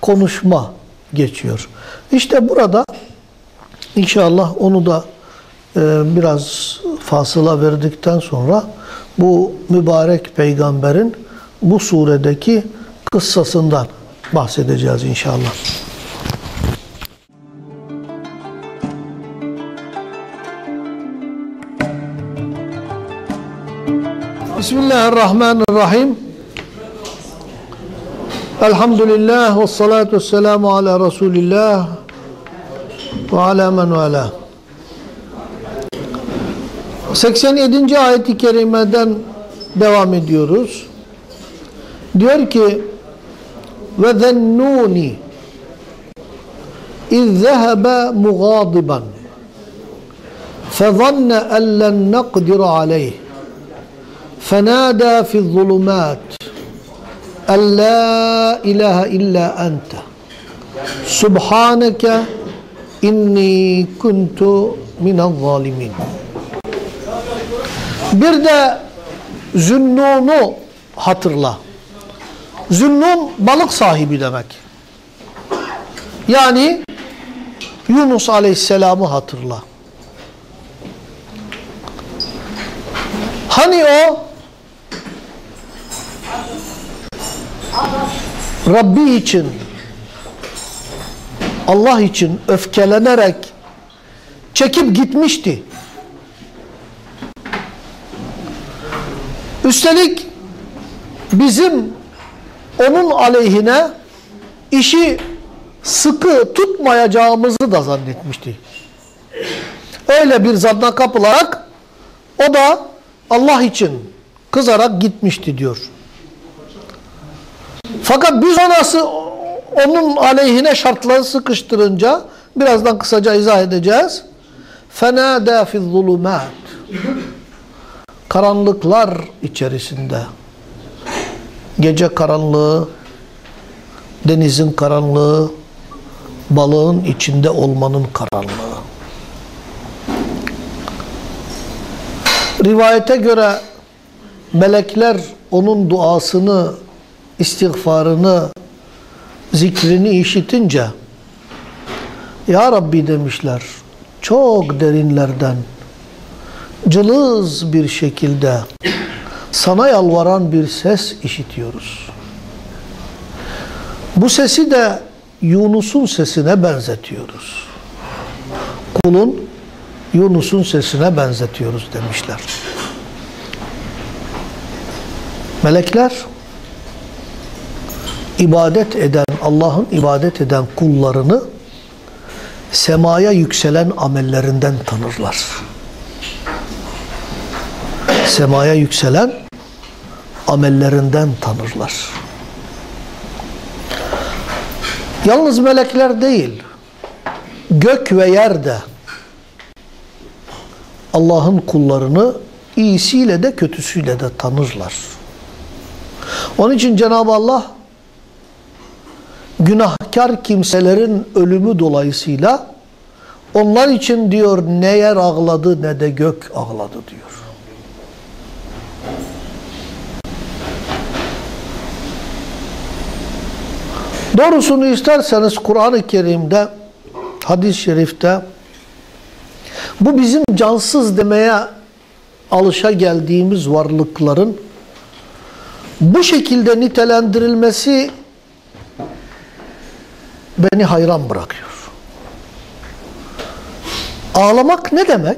konuşma geçiyor. İşte burada inşallah onu da e, biraz fasıla verdikten sonra bu mübarek peygamberin bu suredeki kıssasından bahsedeceğiz inşallah. Bismillahirrahmanirrahim. Elhamdülillah ve salatu vesselamu ala Resulillah ve ala men vela. 87. ayet-i kerimeden devam ediyoruz. Diyor ki ve zennuni iz zehebe mugadiban fezanne en len naqdir aleyh فنادى في الظلمات أن لا إله إلا أنت سبحانك إني كنت من الظالمين Bir de Zünnun'u hatırla. Zünnun balık sahibi demek. Yani Yunus Aleyhisselam'ı hatırla. Hani o Rabbi için Allah için öfkelenerek çekip gitmişti. Üstelik bizim onun aleyhine işi sıkı tutmayacağımızı da zannetmişti. Öyle bir zanna kapılarak o da Allah için kızarak gitmişti diyor. Fakat biz ona onun aleyhine şartları sıkıştırınca birazdan kısaca izah edeceğiz. فَنَادَى فِي الظُّلُمَاتِ Karanlıklar içerisinde Gece karanlığı, denizin karanlığı, balığın içinde olmanın karanlığı. Rivayete göre melekler onun duasını, istiğfarını, zikrini işitince Ya Rabbi demişler çok derinlerden cılız bir şekilde sana yalvaran bir ses işitiyoruz. Bu sesi de Yunus'un sesine benzetiyoruz. Kulun Yunus'un sesine benzetiyoruz demişler. Melekler ibadet eden, Allah'ın ibadet eden kullarını semaya yükselen amellerinden tanırlar. Semaya yükselen amellerinden tanırlar. Yalnız melekler değil, gök ve yer de Allah'ın kullarını iyisiyle de kötüsüyle de tanırlar. Onun için Cenab-ı Allah günahkar kimselerin ölümü dolayısıyla onlar için diyor ne yer ağladı ne de gök ağladı diyor. Doğrusunu isterseniz Kur'an-ı Kerim'de, hadis-i şerifte bu bizim cansız demeye alışa geldiğimiz varlıkların bu şekilde nitelendirilmesi beni hayran bırakıyor. Ağlamak ne demek?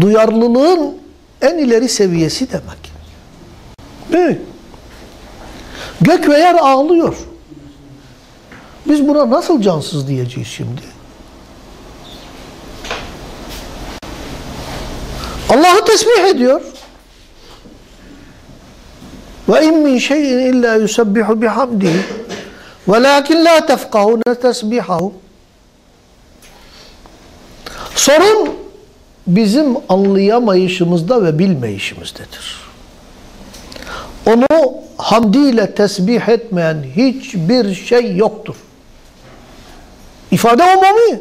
Duyarlılığın en ileri seviyesi demek. Mi? Gök ve yer ağlıyor. Biz buna nasıl cansız diyeceğiz şimdi? Allah'ı tesbih ediyor. Ve in min şeyin illa yusabbihu bihamdihi velakin la tefkahune tesbihahu. Sorun bizim anlayamayışımızda ve bilmeyişimizdedir. Onu hamdiyle tesbih etmeyen hiçbir şey yoktur. İfade umumi.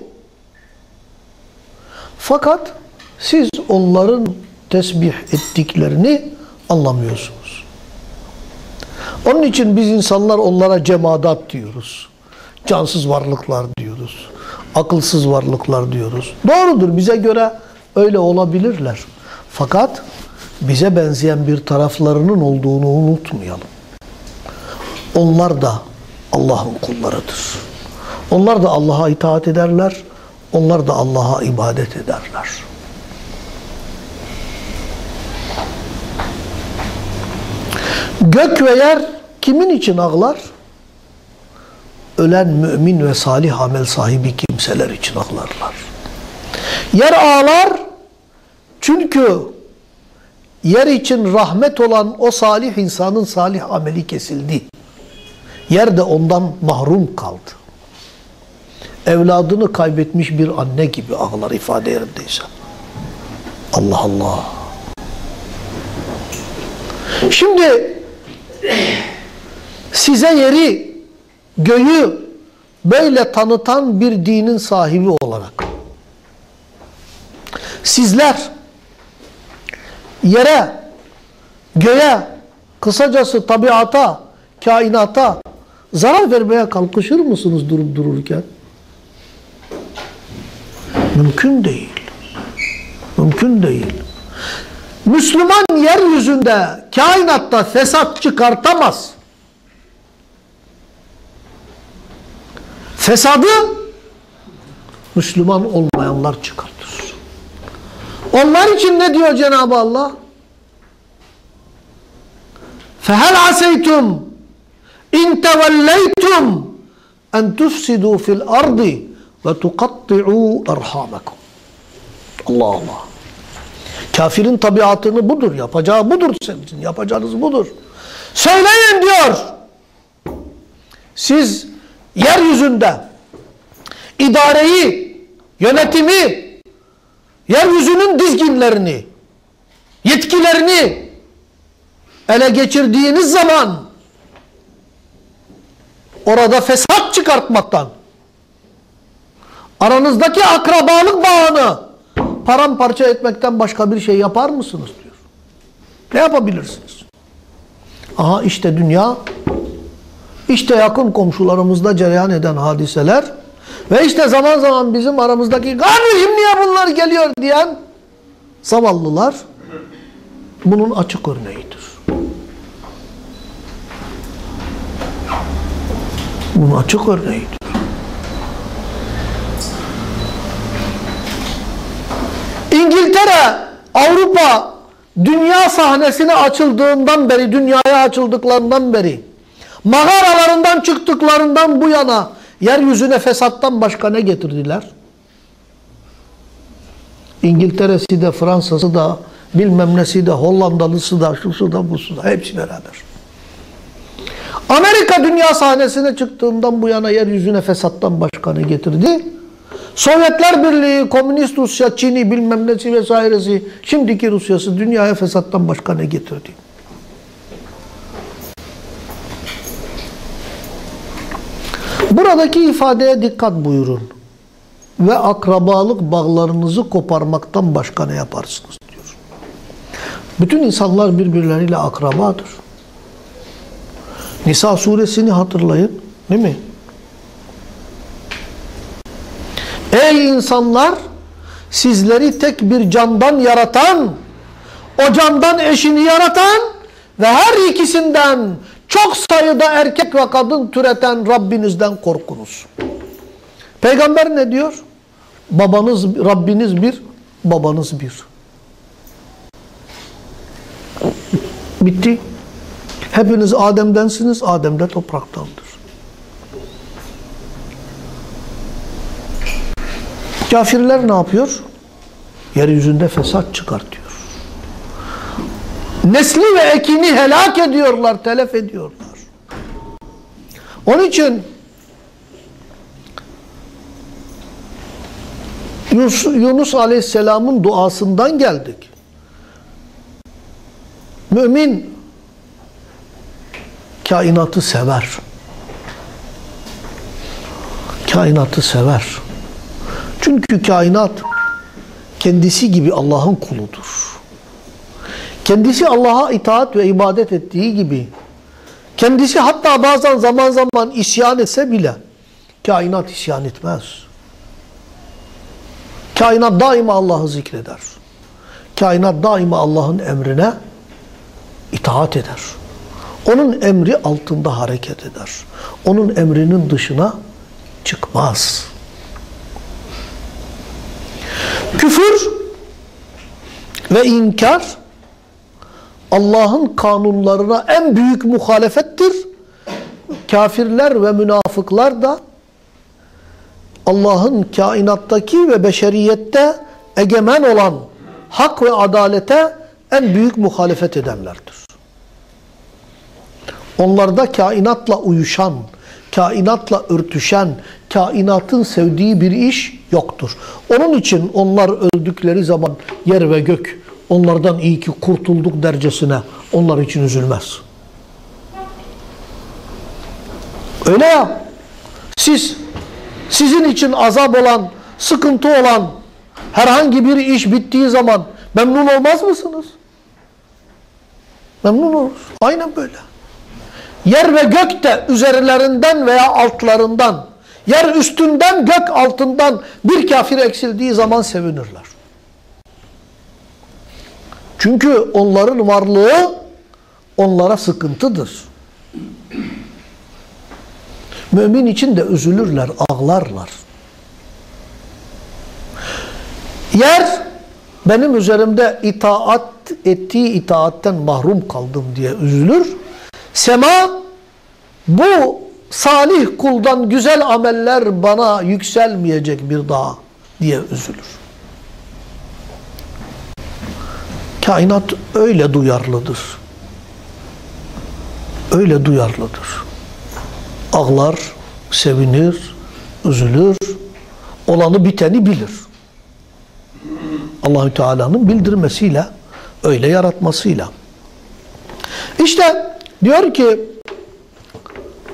Fakat siz onların tesbih ettiklerini anlamıyorsunuz. Onun için biz insanlar onlara cemadat diyoruz. Cansız varlıklar diyoruz. Akılsız varlıklar diyoruz. Doğrudur bize göre öyle olabilirler. Fakat bize benzeyen bir taraflarının olduğunu unutmayalım. Onlar da Allah'ın kullarıdır. Onlar da Allah'a itaat ederler. Onlar da Allah'a ibadet ederler. Gök ve yer kimin için ağlar? Ölen mümin ve salih amel sahibi kimseler için ağlarlar. Yer ağlar çünkü yer için rahmet olan o salih insanın salih ameli kesildi. Yer de ondan mahrum kaldı. Evladını kaybetmiş bir anne gibi ağlar ifade yerindeyse. Allah Allah. Şimdi size yeri, göğü böyle tanıtan bir dinin sahibi olarak sizler yere, göğe, kısacası tabiata, kainata zarar vermeye kalkışır mısınız durup dururken? Mümkün değil. Mümkün değil. Müslüman yeryüzünde, kainatta fesat çıkartamaz. Fesadı Müslüman olmayanlar çıkartır. Onlar için ne diyor Cenab-ı Allah? فَهَلْ عَسَيْتُمْ اِنْ تَوَلَّيْتُمْ اَنْ تُفْسِدُوا فِي الْأَرْضِ وَتُقَطِّعُوا اَرْحَامَكُمْ Allah Allah. Kafirin tabiatını budur. Yapacağı budur senin Yapacağınız budur. Söyleyin diyor. Siz yeryüzünde idareyi, yönetimi, yeryüzünün dizginlerini, yetkilerini ele geçirdiğiniz zaman orada fesat çıkartmaktan aranızdaki akrabalık bağını paramparça etmekten başka bir şey yapar mısınız diyor. Ne yapabilirsiniz? Aha işte dünya, işte yakın komşularımızda cereyan eden hadiseler ve işte zaman zaman bizim aramızdaki kardeşim niye bunlar geliyor diyen zavallılar bunun açık örneğidir. Bunun açık örneğidir. İngiltere, Avrupa dünya sahnesine açıldığından beri, dünyaya açıldıklarından beri mağaralarından çıktıklarından bu yana yeryüzüne fesattan başka ne getirdiler? İngiltere'si de, Fransa'sı da, bilmem nesi de, Hollandalısı da, şusu da, busu da, hepsi beraber. Amerika dünya sahnesine çıktığından bu yana yeryüzüne fesattan başka ne getirdi? Sovyetler Birliği, Komünist Rusya, Çin'i bilmem nesi vesairesi, şimdiki Rusya'sı dünyaya fesattan başka ne getirdi? Buradaki ifadeye dikkat buyurun. Ve akrabalık bağlarınızı koparmaktan başka ne yaparsınız diyor. Bütün insanlar birbirleriyle akrabadır. Nisa suresini hatırlayın. Değil mi? Ey insanlar! Sizleri tek bir candan yaratan, o candan eşini yaratan ve her ikisinden çok sayıda erkek ve kadın türeten Rabbinizden korkunuz. Peygamber ne diyor? Babanız, Rabbiniz bir, babanız bir. Bitti. Hepiniz Adem'densiniz, Adem de topraktandır. Kafirler ne yapıyor? Yeryüzünde fesat çıkartıyor. Nesli ve ekini helak ediyorlar, telef ediyorlar. Onun için Yunus, Yunus Aleyhisselam'ın duasından geldik. Mümin kainatı sever. Kainatı sever. Çünkü kainat kendisi gibi Allah'ın kuludur. Kendisi Allah'a itaat ve ibadet ettiği gibi kendisi hatta bazen zaman zaman isyan etse bile kainat isyan etmez. Kainat daima Allah'ı zikreder. Kainat daima Allah'ın emrine itaat eder. Onun emri altında hareket eder. Onun emrinin dışına çıkmaz. Küfür ve inkar Allah'ın kanunlarına en büyük muhalefettir. Kafirler ve münafıklar da Allah'ın kainattaki ve beşeriyette egemen olan hak ve adalete en büyük muhalefet edenlerdir. Onlarda kainatla uyuşan, kainatla örtüşen, kainatın sevdiği bir iş yoktur. Onun için onlar öldükleri zaman yer ve gök onlardan iyi ki kurtulduk dercesine onlar için üzülmez. Öyle ya. Siz sizin için azap olan, sıkıntı olan herhangi bir iş bittiği zaman memnun olmaz mısınız? Memnun oluruz. Aynen böyle. Yer ve gök de üzerlerinden veya altlarından, yer üstünden gök altından bir kafir eksildiği zaman sevinirler. Çünkü onların varlığı onlara sıkıntıdır. Mümin için de üzülürler, ağlarlar. Yer benim üzerimde itaat ettiği itaatten mahrum kaldım diye üzülür. Sema bu salih kuldan güzel ameller bana yükselmeyecek bir daha diye üzülür. Kainat öyle duyarlıdır. Öyle duyarlıdır. Ağlar, sevinir, üzülür, olanı biteni bilir. Allahü Teala'nın bildirmesiyle, öyle yaratmasıyla. İşte diyor ki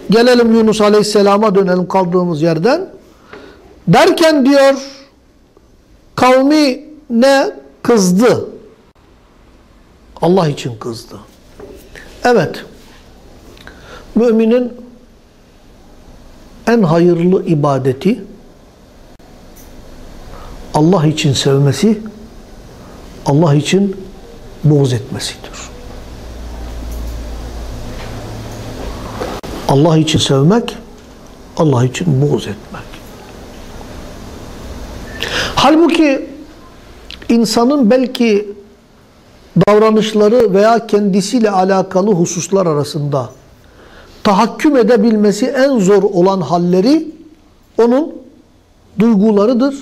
gelelim Yunus Aleyhisselam'a dönelim kaldığımız yerden. Derken diyor kavmi ne kızdı. Allah için kızdı. Evet. Müminin en hayırlı ibadeti Allah için sevmesi, Allah için buğz etmesidir. Allah için sevmek, Allah için buğz etmek. Halbuki insanın belki davranışları veya kendisiyle alakalı hususlar arasında tahakküm edebilmesi en zor olan halleri onun duygularıdır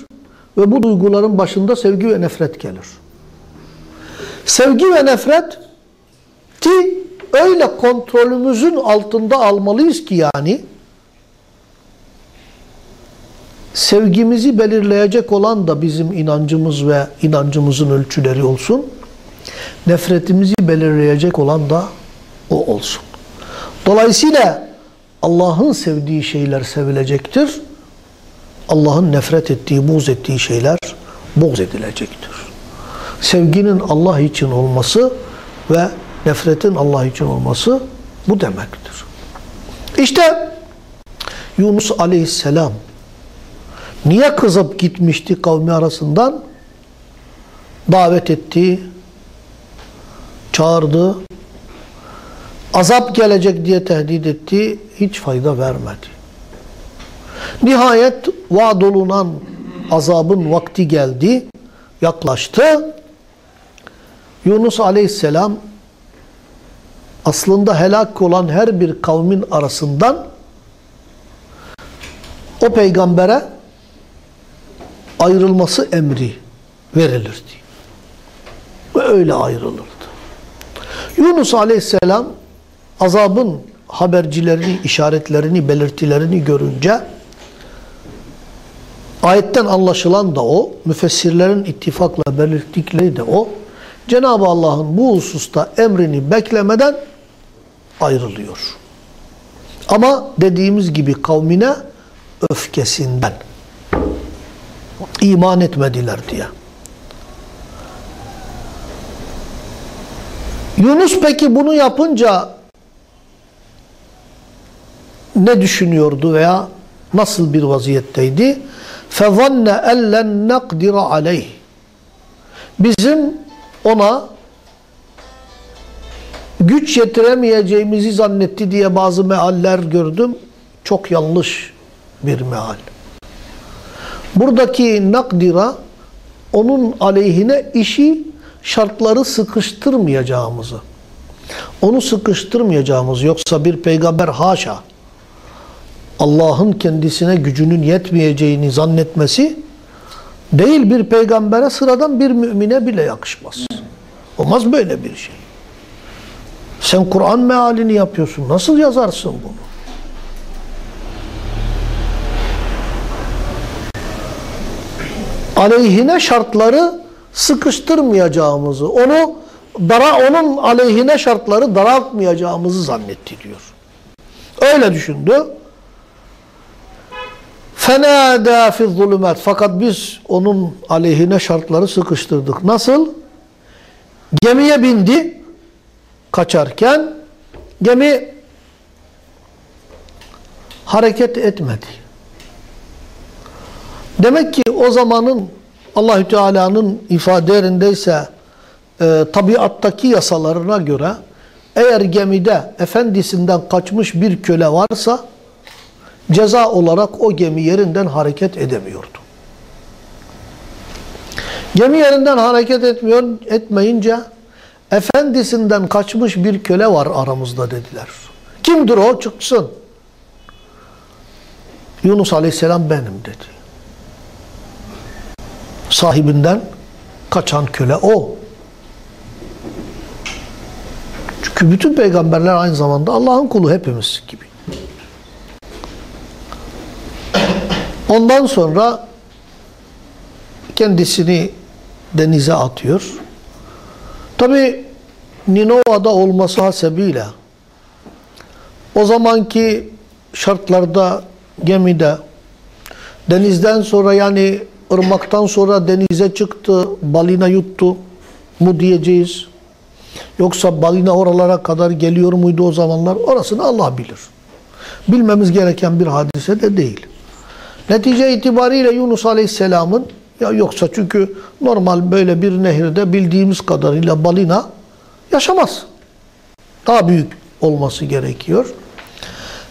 ve bu duyguların başında sevgi ve nefret gelir. Sevgi ve nefret ki öyle kontrolümüzün altında almalıyız ki yani sevgimizi belirleyecek olan da bizim inancımız ve inancımızın ölçüleri olsun. Nefretimizi belirleyecek olan da o olsun. Dolayısıyla Allah'ın sevdiği şeyler sevilecektir. Allah'ın nefret ettiği, buğz ettiği şeyler buğz edilecektir. Sevginin Allah için olması ve nefretin Allah için olması bu demektir. İşte Yunus aleyhisselam niye kızıp gitmişti kavmi arasından? Davet etti, çağırdı, azap gelecek diye tehdit etti, hiç fayda vermedi. Nihayet vaad olunan azabın vakti geldi, yaklaştı. Yunus aleyhisselam aslında helak olan her bir kavmin arasından o peygambere ayrılması emri verilirdi. Ve öyle ayrılırdı. Yunus aleyhisselam azabın habercilerini, işaretlerini, belirtilerini görünce ayetten anlaşılan da o, müfessirlerin ittifakla belirttikleri de o, Cenab-ı Allah'ın bu hususta emrini beklemeden ayrılıyor. Ama dediğimiz gibi kavmine öfkesinden iman etmediler diye. Yunus peki bunu yapınca ne düşünüyordu veya nasıl bir vaziyetteydi? فَظَنَّ اَلَّنْ نَقْدِرَ عَلَيْهِ Bizim ona güç yetiremeyeceğimizi zannetti diye bazı mealler gördüm. Çok yanlış bir meal. Buradaki nakdira onun aleyhine işi şartları sıkıştırmayacağımızı. Onu sıkıştırmayacağımız yoksa bir peygamber haşa Allah'ın kendisine gücünün yetmeyeceğini zannetmesi değil bir peygambere sıradan bir mümine bile yakışmaz. Olmaz böyle bir şey. Sen Kur'an mealini yapıyorsun. Nasıl yazarsın bunu? Aleyhine şartları sıkıştırmayacağımızı, onu dara onun aleyhine şartları daraltmayacağımızı zannetti diyor. Öyle düşündü. Fenâdâ fi zulümet. Fakat biz onun aleyhine şartları sıkıştırdık. Nasıl? Gemiye bindi kaçarken gemi hareket etmedi. Demek ki o zamanın Allahü Teala'nın ifadelerindeyse e, tabiattaki yasalarına göre eğer gemide efendisinden kaçmış bir köle varsa ceza olarak o gemi yerinden hareket edemiyordu. Gemi yerinden hareket etmiyor, etmeyince efendisinden kaçmış bir köle var aramızda dediler. Kimdir o? Çıksın. Yunus Aleyhisselam benim dedi. Sahibinden kaçan köle o. Çünkü bütün peygamberler aynı zamanda Allah'ın kulu hepimiz gibi. Ondan sonra kendisini denize atıyor. Tabi Ninova'da olması hasebiyle o zamanki şartlarda gemide denizden sonra yani ırmaktan sonra denize çıktı, balina yuttu mu diyeceğiz. Yoksa balina oralara kadar geliyor muydu o zamanlar? Orasını Allah bilir. Bilmemiz gereken bir hadise de değil. Netice itibariyle Yunus Aleyhisselam'ın ya yoksa çünkü normal böyle bir nehirde bildiğimiz kadarıyla balina yaşamaz. Daha büyük olması gerekiyor.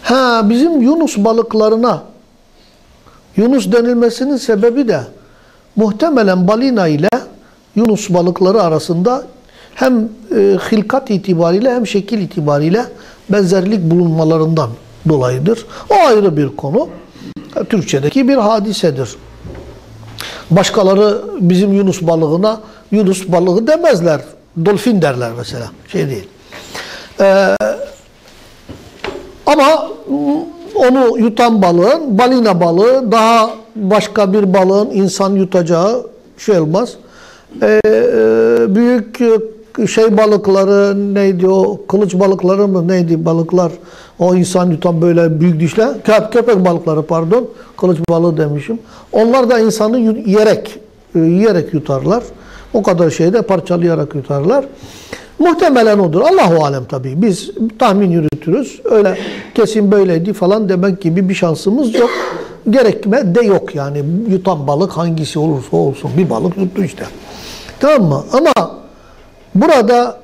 Ha bizim Yunus balıklarına Yunus denilmesinin sebebi de muhtemelen balina ile Yunus balıkları arasında hem e, hilkat itibariyle hem şekil itibariyle benzerlik bulunmalarından dolayıdır. O ayrı bir konu. Türkçedeki bir hadisedir. Başkaları bizim Yunus balığına Yunus balığı demezler. Dolfin derler mesela. Şey değil. Ee, ama onu yutan balığın, balina balığı daha başka bir balığın insan yutacağı şey olmaz. Ee, büyük şey balıkları neydi o kılıç balıkları mı neydi balıklar o insan yutan böyle büyük dişler köp köpek balıkları pardon kılıç balığı demişim. Onlar da insanı yiyerek yiyerek yutarlar. O kadar şeyde parçalayarak yutarlar. Muhtemelen odur. Allahu alem tabii. Biz tahmin yürütürüz. Öyle kesin böyleydi falan demek gibi bir şansımız yok. Gerekme de yok yani. Yutan balık hangisi olursa olsun bir balık yuttu işte. Tamam mı? Ama burada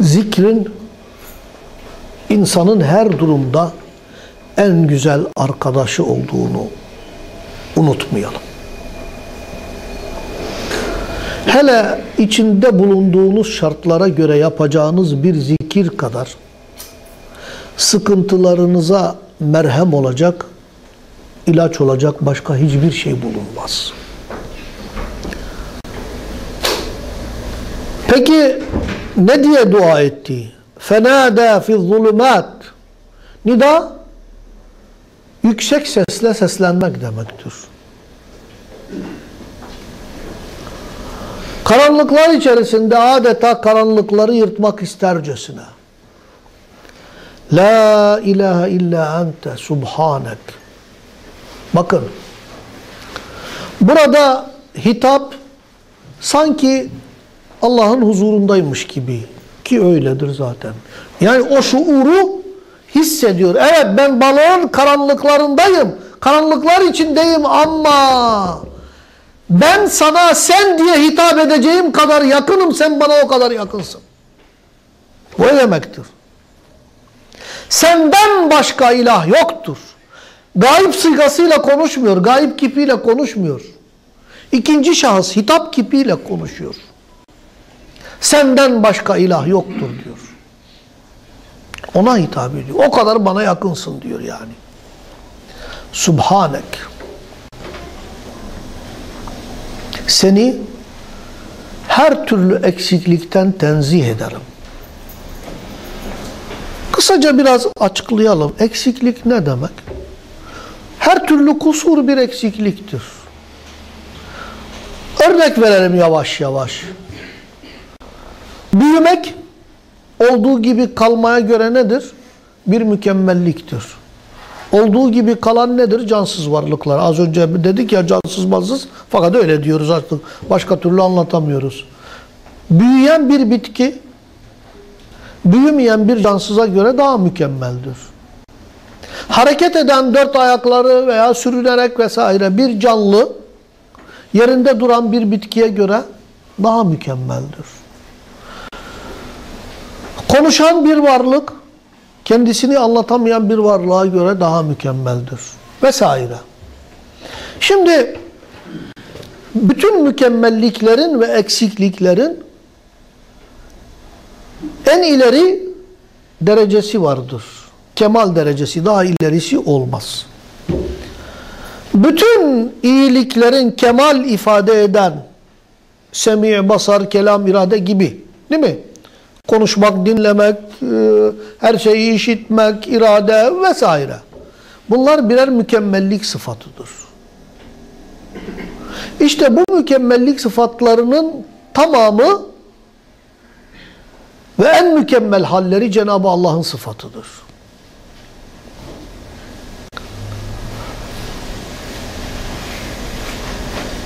zikrin insanın her durumda en güzel arkadaşı olduğunu unutmayalım. Hele içinde bulunduğunuz şartlara göre yapacağınız bir zikir kadar sıkıntılarınıza merhem olacak, ilaç olacak başka hiçbir şey bulunmaz. Peki ne diye dua etti? Fenada fi zulumat. Nida yüksek sesle seslenmek demektir. Karanlıklar içerisinde adeta karanlıkları yırtmak istercesine. La ilahe illa ente subhanek. Bakın. Burada hitap sanki Allah'ın huzurundaymış gibi. Ki öyledir zaten. Yani o şuuru hissediyor. Evet ben balığın karanlıklarındayım. Karanlıklar içindeyim ama ben sana sen diye hitap edeceğim kadar yakınım, sen bana o kadar yakınsın. Bu ne demektir? Senden başka ilah yoktur. Gayip sıgasıyla konuşmuyor, gayip kipiyle konuşmuyor. İkinci şahıs hitap kipiyle konuşuyor. Senden başka ilah yoktur diyor. Ona hitap ediyor. O kadar bana yakınsın diyor yani. Subhanek. Seni her türlü eksiklikten tenzih ederim. Kısaca biraz açıklayalım. Eksiklik ne demek? Her türlü kusur bir eksikliktir. Örnek verelim yavaş yavaş. Büyümek olduğu gibi kalmaya göre nedir? Bir mükemmelliktir. Olduğu gibi kalan nedir? Cansız varlıklar. Az önce dedik ya cansız malsız fakat öyle diyoruz artık. Başka türlü anlatamıyoruz. Büyüyen bir bitki büyümeyen bir cansıza göre daha mükemmeldir. Hareket eden dört ayakları veya sürünerek vesaire bir canlı yerinde duran bir bitkiye göre daha mükemmeldir. Konuşan bir varlık kendisini anlatamayan bir varlığa göre daha mükemmeldir. Vesaire. Şimdi bütün mükemmelliklerin ve eksikliklerin en ileri derecesi vardır. Kemal derecesi daha ilerisi olmaz. Bütün iyiliklerin kemal ifade eden semi, basar, kelam, irade gibi değil mi? Konuşmak, dinlemek, e, her şeyi işitmek, irade vesaire. Bunlar birer mükemmellik sıfatıdır. İşte bu mükemmellik sıfatlarının tamamı ve en mükemmel halleri Cenab-ı Allah'ın sıfatıdır.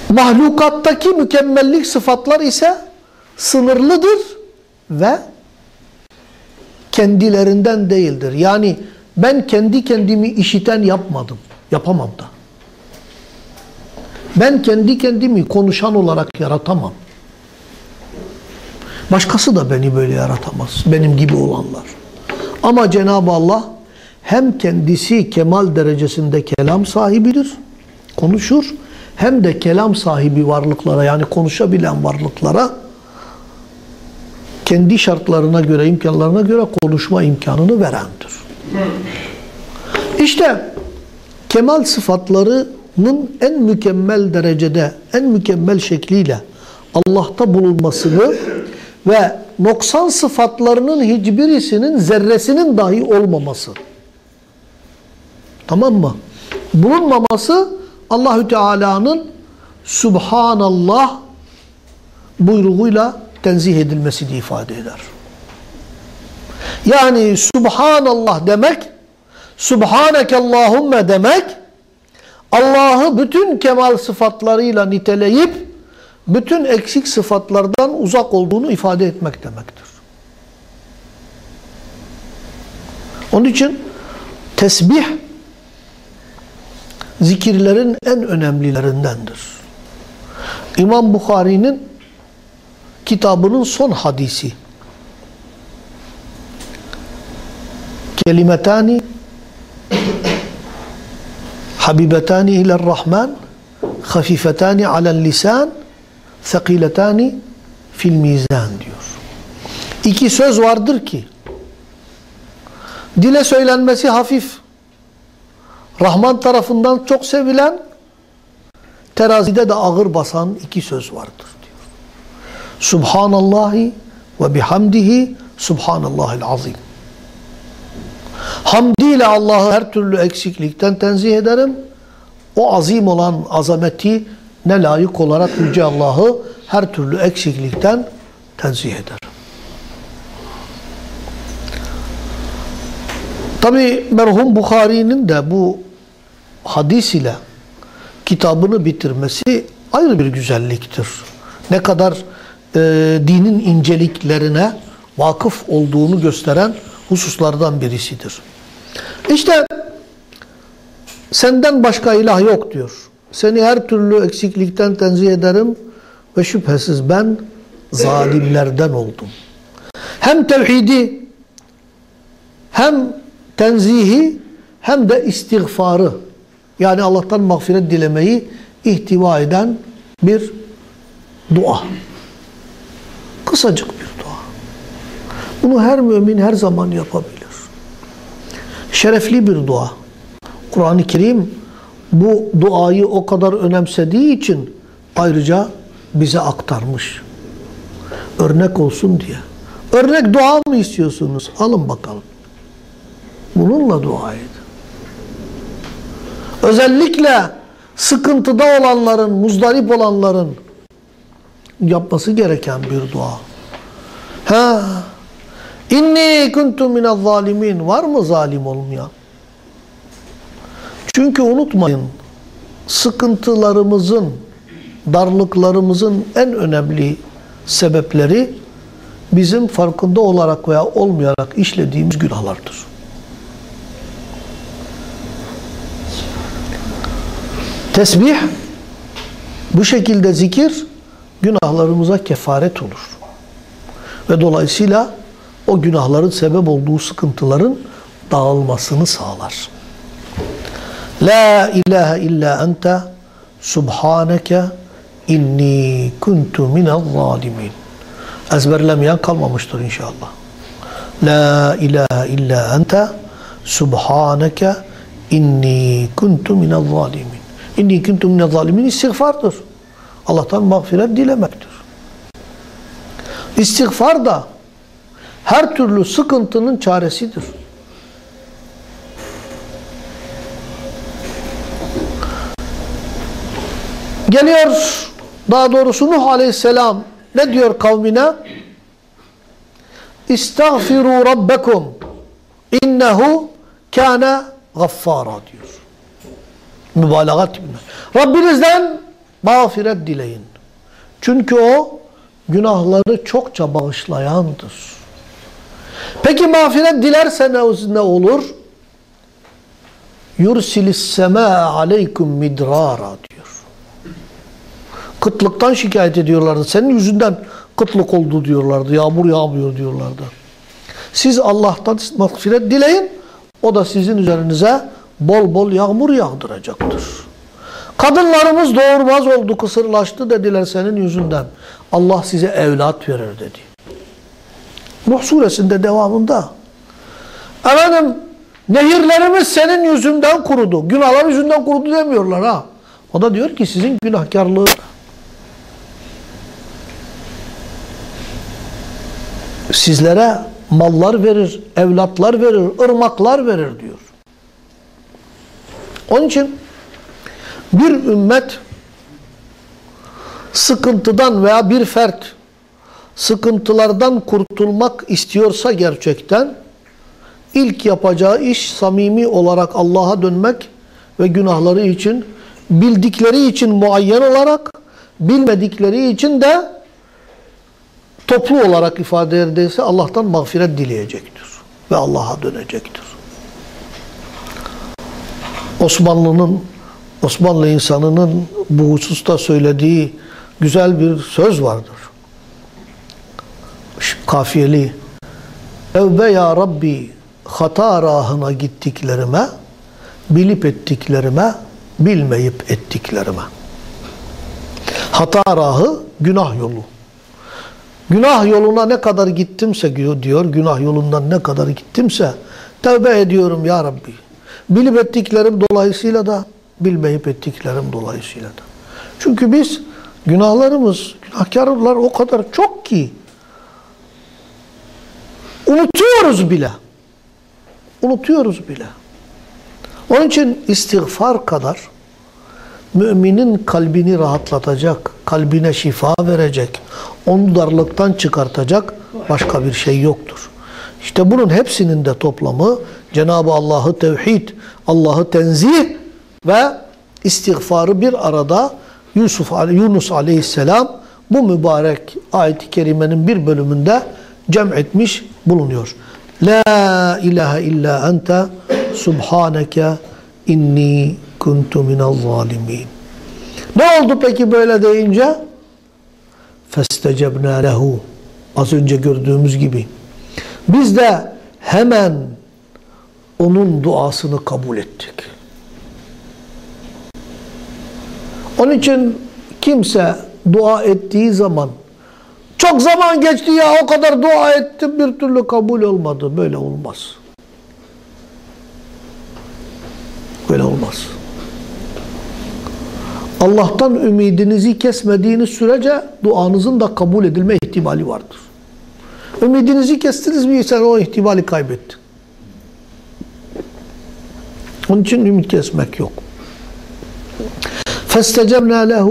Mahlukattaki mükemmellik sıfatlar ise sınırlıdır ve kendilerinden değildir. Yani ben kendi kendimi işiten yapmadım. Yapamam da. Ben kendi kendimi konuşan olarak yaratamam. Başkası da beni böyle yaratamaz. Benim gibi olanlar. Ama Cenab-ı Allah hem kendisi kemal derecesinde kelam sahibidir, konuşur. Hem de kelam sahibi varlıklara yani konuşabilen varlıklara kendi şartlarına göre, imkanlarına göre konuşma imkanını verendir. İşte kemal sıfatlarının en mükemmel derecede, en mükemmel şekliyle Allah'ta bulunmasını ve noksan sıfatlarının hiçbirisinin zerresinin dahi olmaması. Tamam mı? Bulunmaması Allahü Teala'nın Subhanallah buyruğuyla tenzih edilmesini ifade eder. Yani Subhanallah demek, Subhaneke Allahümme demek, Allah'ı bütün kemal sıfatlarıyla niteleyip, bütün eksik sıfatlardan uzak olduğunu ifade etmek demektir. Onun için tesbih zikirlerin en önemlilerindendir. İmam Bukhari'nin kitabının son hadisi kelimetani habibetani iler rahman hafifetani alel lisan sekiletani fil mizan diyor. İki söz vardır ki dile söylenmesi hafif Rahman tarafından çok sevilen terazide de ağır basan iki söz vardır. Subhanallahi ve bihamdihi Subhanallahil azim. Hamdiyle Allah'ı her türlü eksiklikten tenzih ederim. O azim olan azameti ne layık olarak Yüce Allah'ı her türlü eksiklikten tenzih ederim. Tabi merhum Bukhari'nin de bu hadis ile kitabını bitirmesi ayrı bir güzelliktir. Ne kadar e, dinin inceliklerine vakıf olduğunu gösteren hususlardan birisidir. İşte senden başka ilah yok diyor. Seni her türlü eksiklikten tenzih ederim ve şüphesiz ben zalimlerden oldum. Hem tevhidi hem tenzihi hem de istiğfarı yani Allah'tan mağfiret dilemeyi ihtiva eden bir dua. Kısacık bir dua. Bunu her mümin her zaman yapabilir. Şerefli bir dua. Kur'an-ı Kerim bu duayı o kadar önemsediği için ayrıca bize aktarmış. Örnek olsun diye. Örnek dua mı istiyorsunuz? Alın bakalım. Bununla dua edin. Özellikle sıkıntıda olanların, muzdarip olanların yapması gereken bir dua. Ha. İnni kuntu minez zalimin. Var mı zalim olmayan? Çünkü unutmayın sıkıntılarımızın, darlıklarımızın en önemli sebepleri bizim farkında olarak veya olmayarak işlediğimiz günahlardır. Tesbih, bu şekilde zikir günahlarımıza kefaret olur. Ve dolayısıyla o günahların sebep olduğu sıkıntıların dağılmasını sağlar. La ilahe illa ente subhaneke inni kuntu minel zalimin. Ezberlemeyen kalmamıştır inşallah. La ilahe illa ente subhaneke inni kuntu minel zalimin. İnni kuntu minel zalimin istiğfardır. Allah'tan mağfiret dilemektir. İstiğfar da her türlü sıkıntının çaresidir. Geliyor daha doğrusu Nuh Aleyhisselam ne diyor kavmine? İstağfiru rabbekum innehu kâne gaffara diyor. Mübalağa tipinde. Rabbinizden mağfiret dileyin. Çünkü o günahları çokça bağışlayandır. Peki mağfiret dilerse ne, olur? Yursilis semâ aleykum midrara diyor. Kıtlıktan şikayet ediyorlardı. Senin yüzünden kıtlık oldu diyorlardı. Yağmur yağmıyor diyorlardı. Siz Allah'tan mağfiret dileyin. O da sizin üzerinize bol bol yağmur yağdıracaktır. Kadınlarımız doğurmaz oldu, kısırlaştı dediler senin yüzünden. Allah size evlat verir dedi. Nuh suresinde devamında. Efendim nehirlerimiz senin yüzünden kurudu. Günahlar yüzünden kurudu demiyorlar ha. O da diyor ki sizin günahkarlığı. Sizlere mallar verir, evlatlar verir, ırmaklar verir diyor. Onun için bir ümmet sıkıntıdan veya bir fert sıkıntılardan kurtulmak istiyorsa gerçekten ilk yapacağı iş samimi olarak Allah'a dönmek ve günahları için bildikleri için muayyen olarak bilmedikleri için de toplu olarak ifade edilse Allah'tan mağfiret dileyecektir ve Allah'a dönecektir. Osmanlı'nın Osmanlı insanının bu hususta söylediği güzel bir söz vardır. Kafiyeli. Evve ya Rabbi hata rahına gittiklerime, bilip ettiklerime, bilmeyip ettiklerime. Hata rahı günah yolu. Günah yoluna ne kadar gittimse diyor, günah yolundan ne kadar gittimse tevbe ediyorum ya Rabbi. Bilip ettiklerim dolayısıyla da bilmeyip ettiklerim dolayısıyla da. Çünkü biz günahlarımız, günahkarlar o kadar çok ki unutuyoruz bile. Unutuyoruz bile. Onun için istiğfar kadar müminin kalbini rahatlatacak, kalbine şifa verecek, onu darlıktan çıkartacak başka bir şey yoktur. İşte bunun hepsinin de toplamı Cenab-ı Allah'ı tevhid, Allah'ı tenzih ve istiğfarı bir arada Yusuf Yunus aleyhisselam bu mübarek ayet-i kerimenin bir bölümünde cem etmiş bulunuyor. La ilahe illa ente subhaneke inni kuntu minel zalimin. Ne oldu peki böyle deyince? Festecebna lehu. Az önce gördüğümüz gibi. Biz de hemen onun duasını kabul ettik. Onun için kimse dua ettiği zaman çok zaman geçti ya o kadar dua ettim bir türlü kabul olmadı. Böyle olmaz. Böyle olmaz. Allah'tan ümidinizi kesmediğiniz sürece duanızın da kabul edilme ihtimali vardır. Ümidinizi kestiniz mi sen o ihtimali kaybettin. Onun için ümit kesmek yok. فَاسْتَجَبْنَا لَهُ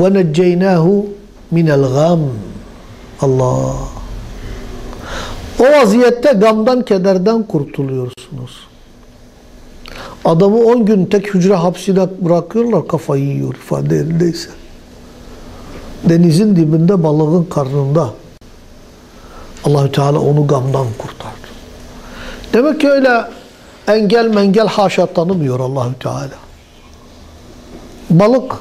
وَنَجَّيْنَاهُ مِنَ الْغَمِّ Allah. O vaziyette gamdan, kederden kurtuluyorsunuz. Adamı 10 gün tek hücre hapsine bırakıyorlar, kafayı yiyor ifade yerindeyse. Denizin dibinde, balığın karnında. Allahü Teala onu gamdan kurtardı. Demek ki öyle engel mengel haşa tanımıyor Allahü Teala. Balık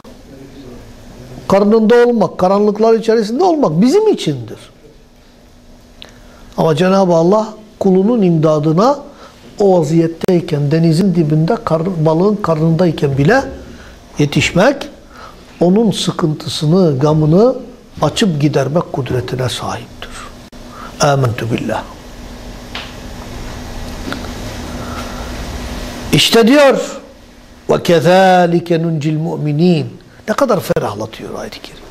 karnında olmak, karanlıklar içerisinde olmak bizim içindir. Ama Cenab-ı Allah kulunun imdadına o vaziyetteyken, denizin dibinde kar, balığın karnındayken bile yetişmek, onun sıkıntısını, gamını açıp gidermek kudretine sahiptir. Âmentü billah. İşte diyor وَكَذَٰلِكَ نُنْجِ الْمُؤْمِنِينَ Ne kadar ferahlatıyor ayet-i kerime.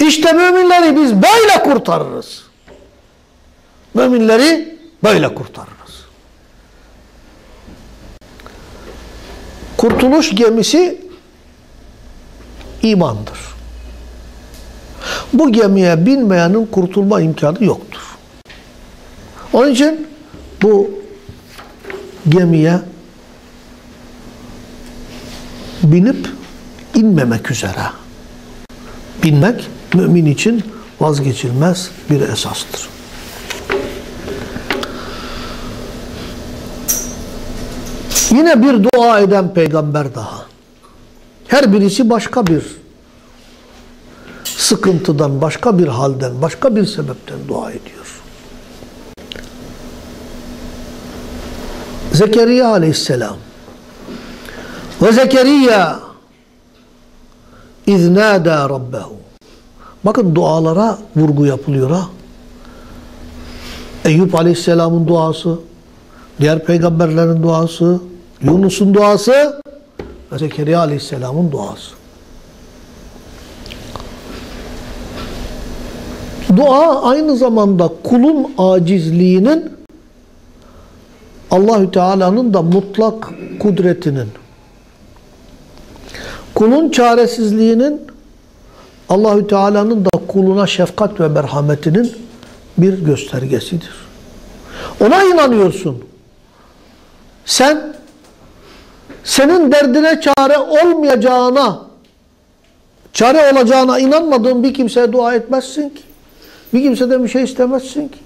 İşte müminleri biz böyle kurtarırız. Müminleri böyle kurtarırız. Kurtuluş gemisi imandır. bu gemiye binmeyenin kurtulma imkanı yoktur. Onun için bu gemiye binip inmemek üzere. Binmek mümin için vazgeçilmez bir esastır. Yine bir dua eden peygamber daha. Her birisi başka bir sıkıntıdan, başka bir halden, başka bir sebepten dua ediyor. Zekeriya aleyhisselam ve Zekeriya iznâdâ rabbehu Bakın dualara vurgu yapılıyor ha. Eyüp aleyhisselamın duası, diğer peygamberlerin duası, Yunus'un duası ve Zekeriya aleyhisselamın duası. Dua aynı zamanda kulun acizliğinin Allahü Teala'nın da mutlak kudretinin kulun çaresizliğinin Allahü Teala'nın da kuluna şefkat ve merhametinin bir göstergesidir. Ona inanıyorsun. Sen senin derdine çare olmayacağına çare olacağına inanmadığın bir kimseye dua etmezsin ki. Bir kimseden bir şey istemezsin ki.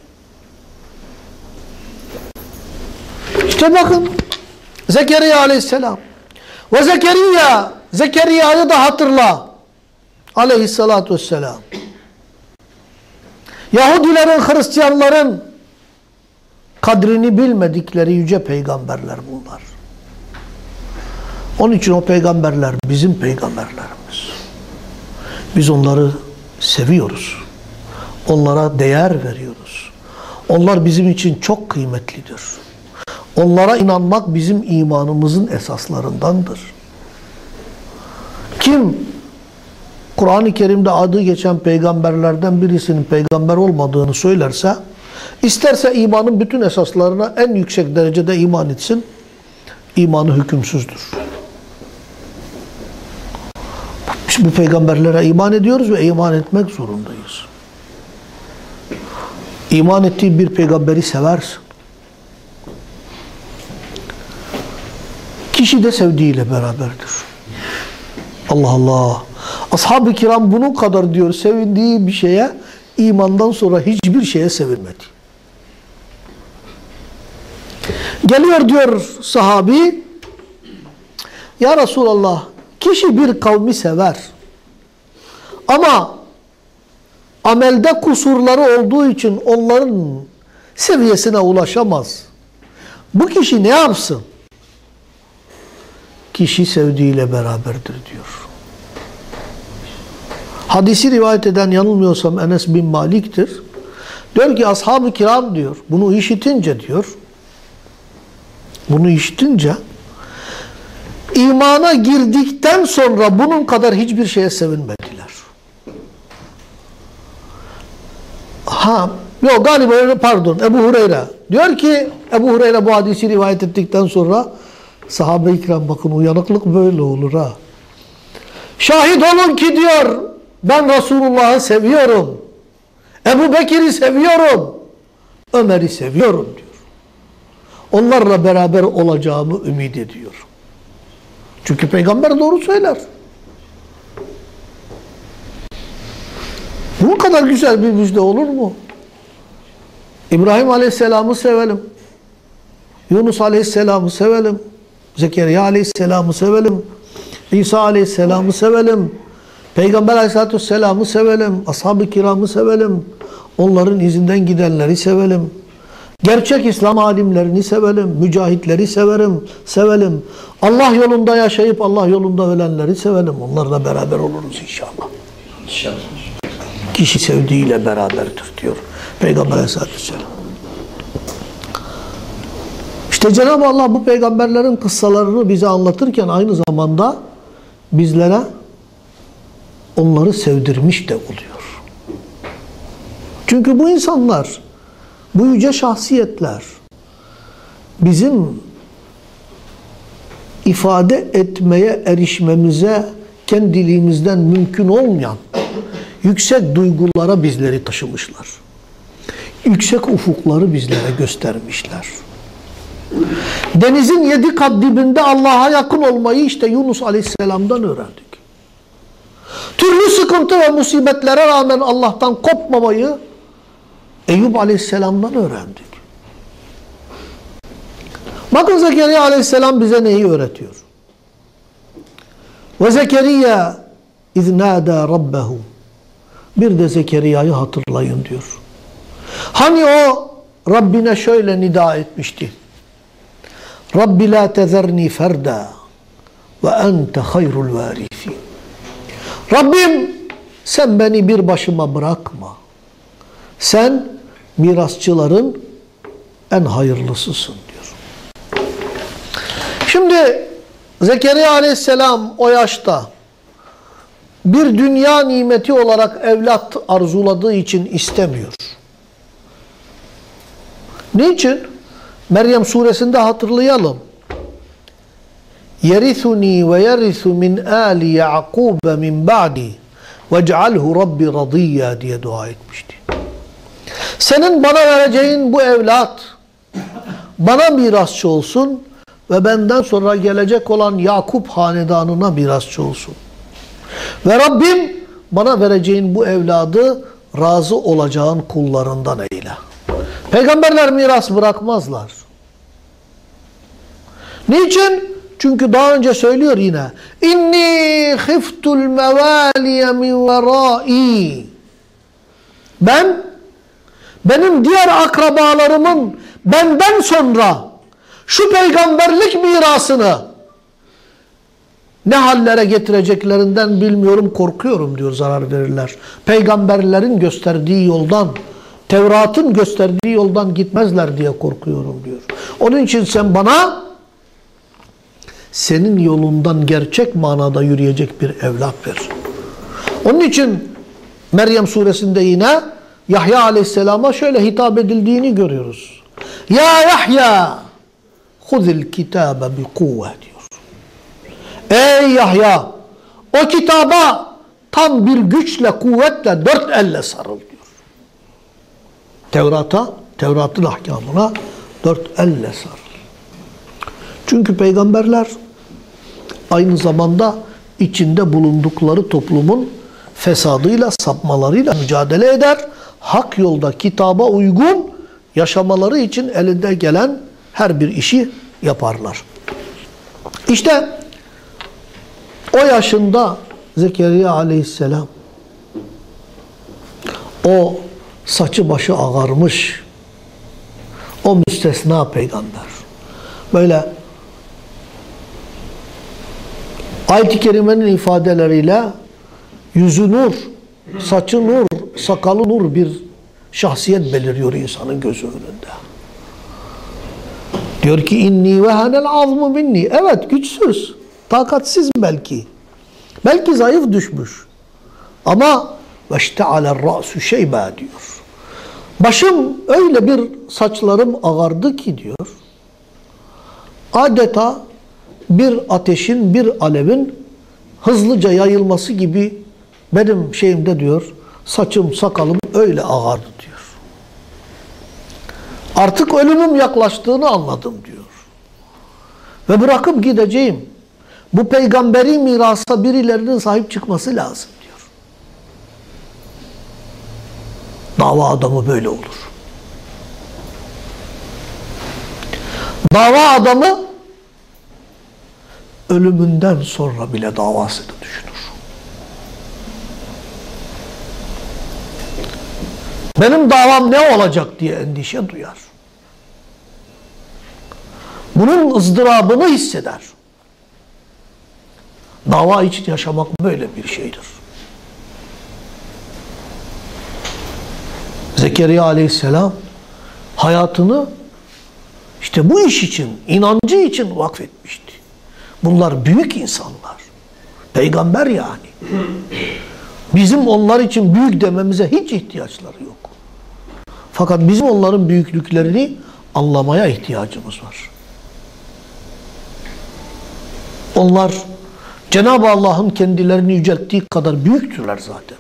İşte bakın Zekeriya aleyhisselam ve Zekeriya Zekeriya'yı da hatırla aleyhissalatu vesselam. Yahudilerin, Hristiyanların kadrini bilmedikleri yüce peygamberler bunlar. Onun için o peygamberler bizim peygamberlerimiz. Biz onları seviyoruz. Onlara değer veriyoruz. Onlar bizim için çok kıymetlidir. Onlara inanmak bizim imanımızın esaslarındandır. Kim Kur'an-ı Kerim'de adı geçen peygamberlerden birisinin peygamber olmadığını söylerse, isterse imanın bütün esaslarına en yüksek derecede iman etsin, imanı hükümsüzdür. Biz bu peygamberlere iman ediyoruz ve iman etmek zorundayız. İman ettiğin bir peygamberi seversin. Kişi de sevdiğiyle beraberdir. Allah Allah. Ashab-ı kiram bunun kadar diyor sevindiği bir şeye imandan sonra hiçbir şeye sevinmedi. Geliyor diyor sahabi Ya Resulallah kişi bir kavmi sever ama amelde kusurları olduğu için onların seviyesine ulaşamaz. Bu kişi ne yapsın? Kişi sevdiğiyle beraberdir diyor. Hadisi rivayet eden yanılmıyorsam Enes bin Malik'tir. Diyor ki ashab-ı kiram diyor. Bunu işitince diyor. Bunu işitince imana girdikten sonra bunun kadar hiçbir şeye sevinmediler. Ha, yok galiba pardon Ebu Hureyre. Diyor ki Ebu Hureyre bu hadisi rivayet ettikten sonra sahabe-i kiram bakın uyanıklık böyle olur ha. Şahit olun ki diyor ben Resulullah'ı seviyorum. Ebu Bekir'i seviyorum. Ömer'i seviyorum diyor. Onlarla beraber olacağımı ümit ediyor. Çünkü peygamber doğru söyler. Bu kadar güzel bir müjde olur mu? İbrahim Aleyhisselam'ı sevelim. Yunus Aleyhisselam'ı sevelim. Zekeriya Aleyhisselam'ı sevelim. İsa Aleyhisselam'ı sevelim. Peygamber aleyhissalatü vesselam'ı sevelim. Ashab-ı kiramı sevelim. Onların izinden gidenleri sevelim. Gerçek İslam alimlerini sevelim. Mücahitleri severim, sevelim. Allah yolunda yaşayıp Allah yolunda ölenleri sevelim. Onlarla beraber oluruz inşallah. İnşallah. Kişi sevdiğiyle beraberdir diyor. Peygamber aleyhissalatü vesselam. İşte Cenab-ı Allah bu peygamberlerin kıssalarını bize anlatırken aynı zamanda bizlere onları sevdirmiş de oluyor. Çünkü bu insanlar, bu yüce şahsiyetler bizim ifade etmeye erişmemize kendiliğimizden mümkün olmayan yüksek duygulara bizleri taşımışlar. Yüksek ufukları bizlere göstermişler. Denizin yedi kat dibinde Allah'a yakın olmayı işte Yunus Aleyhisselam'dan öğrendik. Türlü sıkıntı ve musibetlere rağmen Allah'tan kopmamayı Eyüp Aleyhisselam'dan öğrendik. Bakın Zekeriya Aleyhisselam bize neyi öğretiyor? Ve Zekeriya iznâdâ rabbehu bir de Zekeriya'yı hatırlayın diyor. Hani o Rabbine şöyle nida etmişti. Rabbi la tezerni ferda ve ente hayrul varisin. Rabbim sen beni bir başıma bırakma. Sen mirasçıların en hayırlısısın diyor. Şimdi Zekeriya aleyhisselam o yaşta bir dünya nimeti olarak evlat arzuladığı için istemiyor. Niçin? Meryem suresinde hatırlayalım. Yerithuni ve yerithu min ali Yakub min ba'di ve cealhu rabbi radiyya diye dua etmişti. Senin bana vereceğin bu evlat bana mirasçı olsun ve benden sonra gelecek olan Yakup hanedanına mirasçı olsun. Ve Rabbim bana vereceğin bu evladı razı olacağın kullarından eyle. Peygamberler miras bırakmazlar. Niçin? Çünkü daha önce söylüyor yine. İnni khiftul mevaliye min verai. Ben benim diğer akrabalarımın benden sonra şu peygamberlik mirasını ne hallere getireceklerinden bilmiyorum korkuyorum diyor zarar verirler. Peygamberlerin gösterdiği yoldan, Tevrat'ın gösterdiği yoldan gitmezler diye korkuyorum diyor. Onun için sen bana senin yolundan gerçek manada yürüyecek bir evlat ver. Onun için Meryem suresinde yine Yahya aleyhisselama şöyle hitap edildiğini görüyoruz. Ya Yahya huzil kitabe bi kuvve diyor. Ey Yahya o kitaba tam bir güçle kuvvetle dört elle sarıl diyor. Tevrat'a, Tevrat'ın ahkamına dört elle sarıl. Çünkü peygamberler aynı zamanda içinde bulundukları toplumun fesadıyla, sapmalarıyla mücadele eder. Hak yolda kitaba uygun yaşamaları için elinde gelen her bir işi yaparlar. İşte o yaşında Zekeriya aleyhisselam o saçı başı ağarmış o müstesna peygamber böyle ayet-i kerimenin ifadeleriyle yüzü nur, saçı nur, sakalı nur bir şahsiyet beliriyor insanın gözü önünde. Diyor ki inni vehanel azmu minni. Evet güçsüz, takatsiz belki. Belki zayıf düşmüş. Ama veşte'aler ra'su şeyba diyor. Başım öyle bir saçlarım ağardı ki diyor. Adeta bir ateşin, bir alevin hızlıca yayılması gibi benim şeyimde diyor, saçım, sakalım öyle ağardı diyor. Artık ölümüm yaklaştığını anladım diyor. Ve bırakıp gideceğim. Bu peygamberi mirasa birilerinin sahip çıkması lazım diyor. Dava adamı böyle olur. Dava adamı ölümünden sonra bile davasını düşünür. Benim davam ne olacak diye endişe duyar. Bunun ızdırabını hisseder. Dava için yaşamak böyle bir şeydir. Zekeriya aleyhisselam hayatını işte bu iş için, inancı için vakfetmişti. Bunlar büyük insanlar. Peygamber yani. Bizim onlar için büyük dememize hiç ihtiyaçları yok. Fakat bizim onların büyüklüklerini anlamaya ihtiyacımız var. Onlar Cenab-ı Allah'ın kendilerini yücelttiği kadar büyüktürler zaten.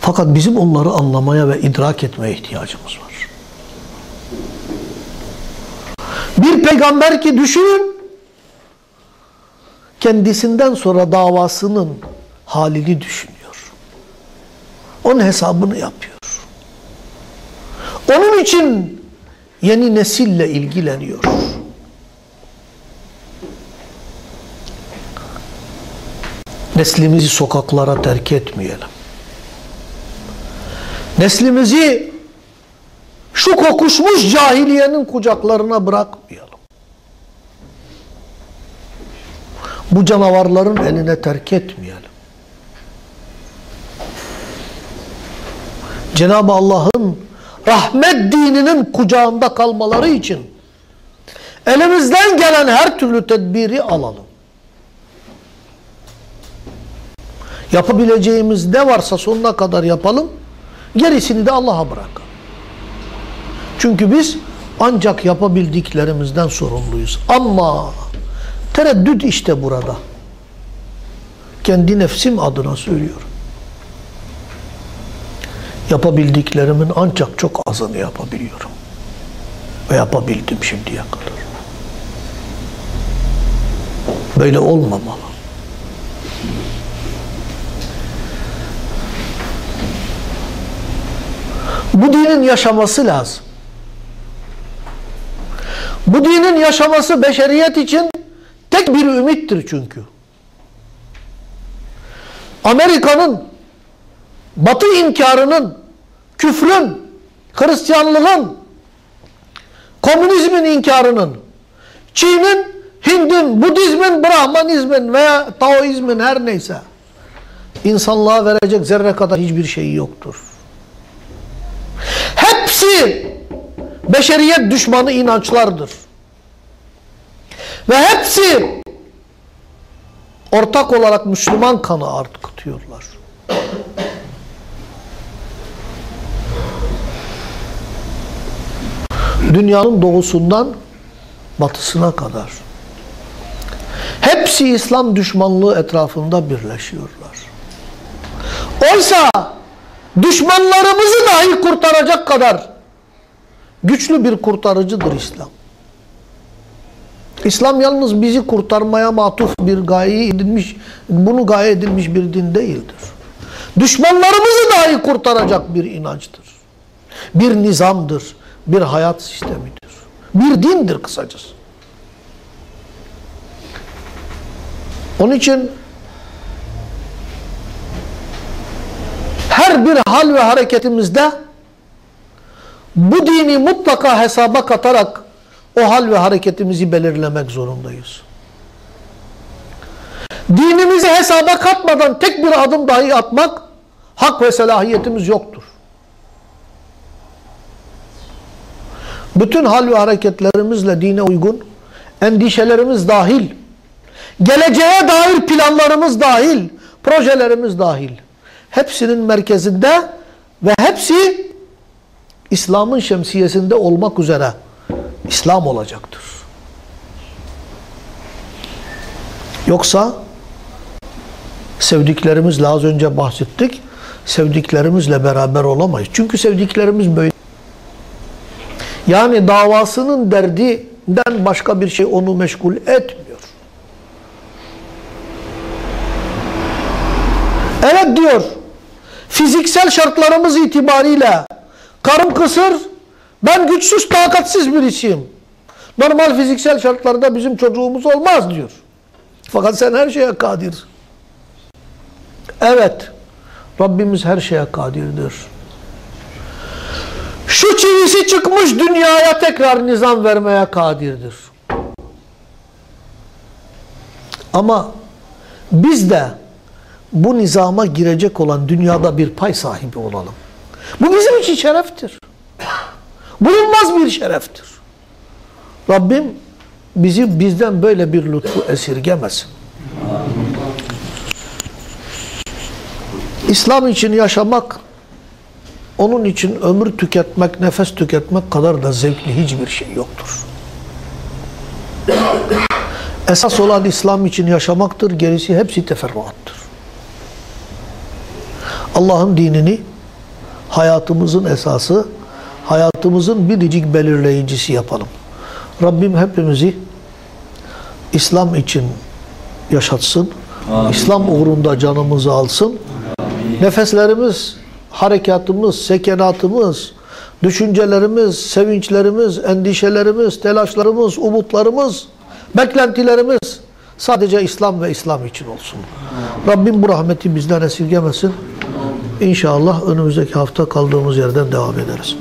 Fakat bizim onları anlamaya ve idrak etmeye ihtiyacımız var. Bir peygamber ki düşünün, kendisinden sonra davasının halini düşünüyor. Onun hesabını yapıyor. Onun için yeni nesille ilgileniyor. Neslimizi sokaklara terk etmeyelim. Neslimizi şu kokuşmuş cahiliyenin kucaklarına bırakmayalım. Bu canavarların eline terk etmeyelim. Cenab-ı Allah'ın rahmet dininin kucağında kalmaları için elimizden gelen her türlü tedbiri alalım. Yapabileceğimiz ne varsa sonuna kadar yapalım. Gerisini de Allah'a bırakalım. Çünkü biz ancak yapabildiklerimizden sorumluyuz. Ama tereddüt işte burada. Kendi nefsim adına söylüyorum. Yapabildiklerimin ancak çok azını yapabiliyorum. Ve yapabildim şimdiye kadar. Böyle olmamalı. Bu dinin yaşaması lazım. Bu dinin yaşaması beşeriyet için tek bir ümittir çünkü. Amerika'nın, Batı inkarının, küfrün, Hristiyanlığın, komünizmin inkarının, Çin'in, Hind'in, Budizmin, Brahmanizmin veya Taoizmin her neyse insanlığa verecek zerre kadar hiçbir şeyi yoktur. Hepsi beşeriyet düşmanı inançlardır. Ve hepsi ortak olarak Müslüman kanı akıtıyorlar. Dünyanın doğusundan batısına kadar. Hepsi İslam düşmanlığı etrafında birleşiyorlar. Oysa düşmanlarımızı dahi kurtaracak kadar güçlü bir kurtarıcıdır İslam. İslam yalnız bizi kurtarmaya matuf bir gaye edilmiş, bunu gaye edilmiş bir din değildir. Düşmanlarımızı dahi kurtaracak bir inançtır. Bir nizamdır, bir hayat sistemidir. Bir dindir kısacası. Onun için her bir hal ve hareketimizde bu dini mutlaka hesaba katarak o hal ve hareketimizi belirlemek zorundayız. Dinimizi hesaba katmadan tek bir adım dahi atmak hak ve selahiyetimiz yoktur. Bütün hal ve hareketlerimizle dine uygun, endişelerimiz dahil, geleceğe dair planlarımız dahil, projelerimiz dahil, hepsinin merkezinde ve hepsi İslam'ın şemsiyesinde olmak üzere İslam olacaktır. Yoksa sevdiklerimizle az önce bahsettik, sevdiklerimizle beraber olamayız. Çünkü sevdiklerimiz böyle. Yani davasının derdinden başka bir şey onu meşgul etmiyor. Evet diyor, fiziksel şartlarımız itibariyle karım kısır, ben güçsüz, takatsiz birisiyim. Normal fiziksel şartlarda bizim çocuğumuz olmaz diyor. Fakat sen her şeye kadir. Evet, Rabbimiz her şeye kadirdir. Şu çivisi çıkmış dünyaya tekrar nizam vermeye kadirdir. Ama biz de bu nizama girecek olan dünyada bir pay sahibi olalım. Bu bizim için şereftir. Bulunmaz bir şereftir. Rabbim bizi bizden böyle bir lütfu esirgemesin. İslam için yaşamak, onun için ömür tüketmek, nefes tüketmek kadar da zevkli hiçbir şey yoktur. Esas olan İslam için yaşamaktır, gerisi hepsi teferruattır. Allah'ın dinini hayatımızın esası, hayatımızın biricik belirleyicisi yapalım. Rabbim hepimizi İslam için yaşatsın. İslam uğrunda canımızı alsın. Nefeslerimiz, harekatımız, sekenatımız, düşüncelerimiz, sevinçlerimiz, endişelerimiz, telaşlarımız, umutlarımız, beklentilerimiz sadece İslam ve İslam için olsun. Rabbim bu rahmeti bizden esirgemesin. İnşallah önümüzdeki hafta kaldığımız yerden devam ederiz.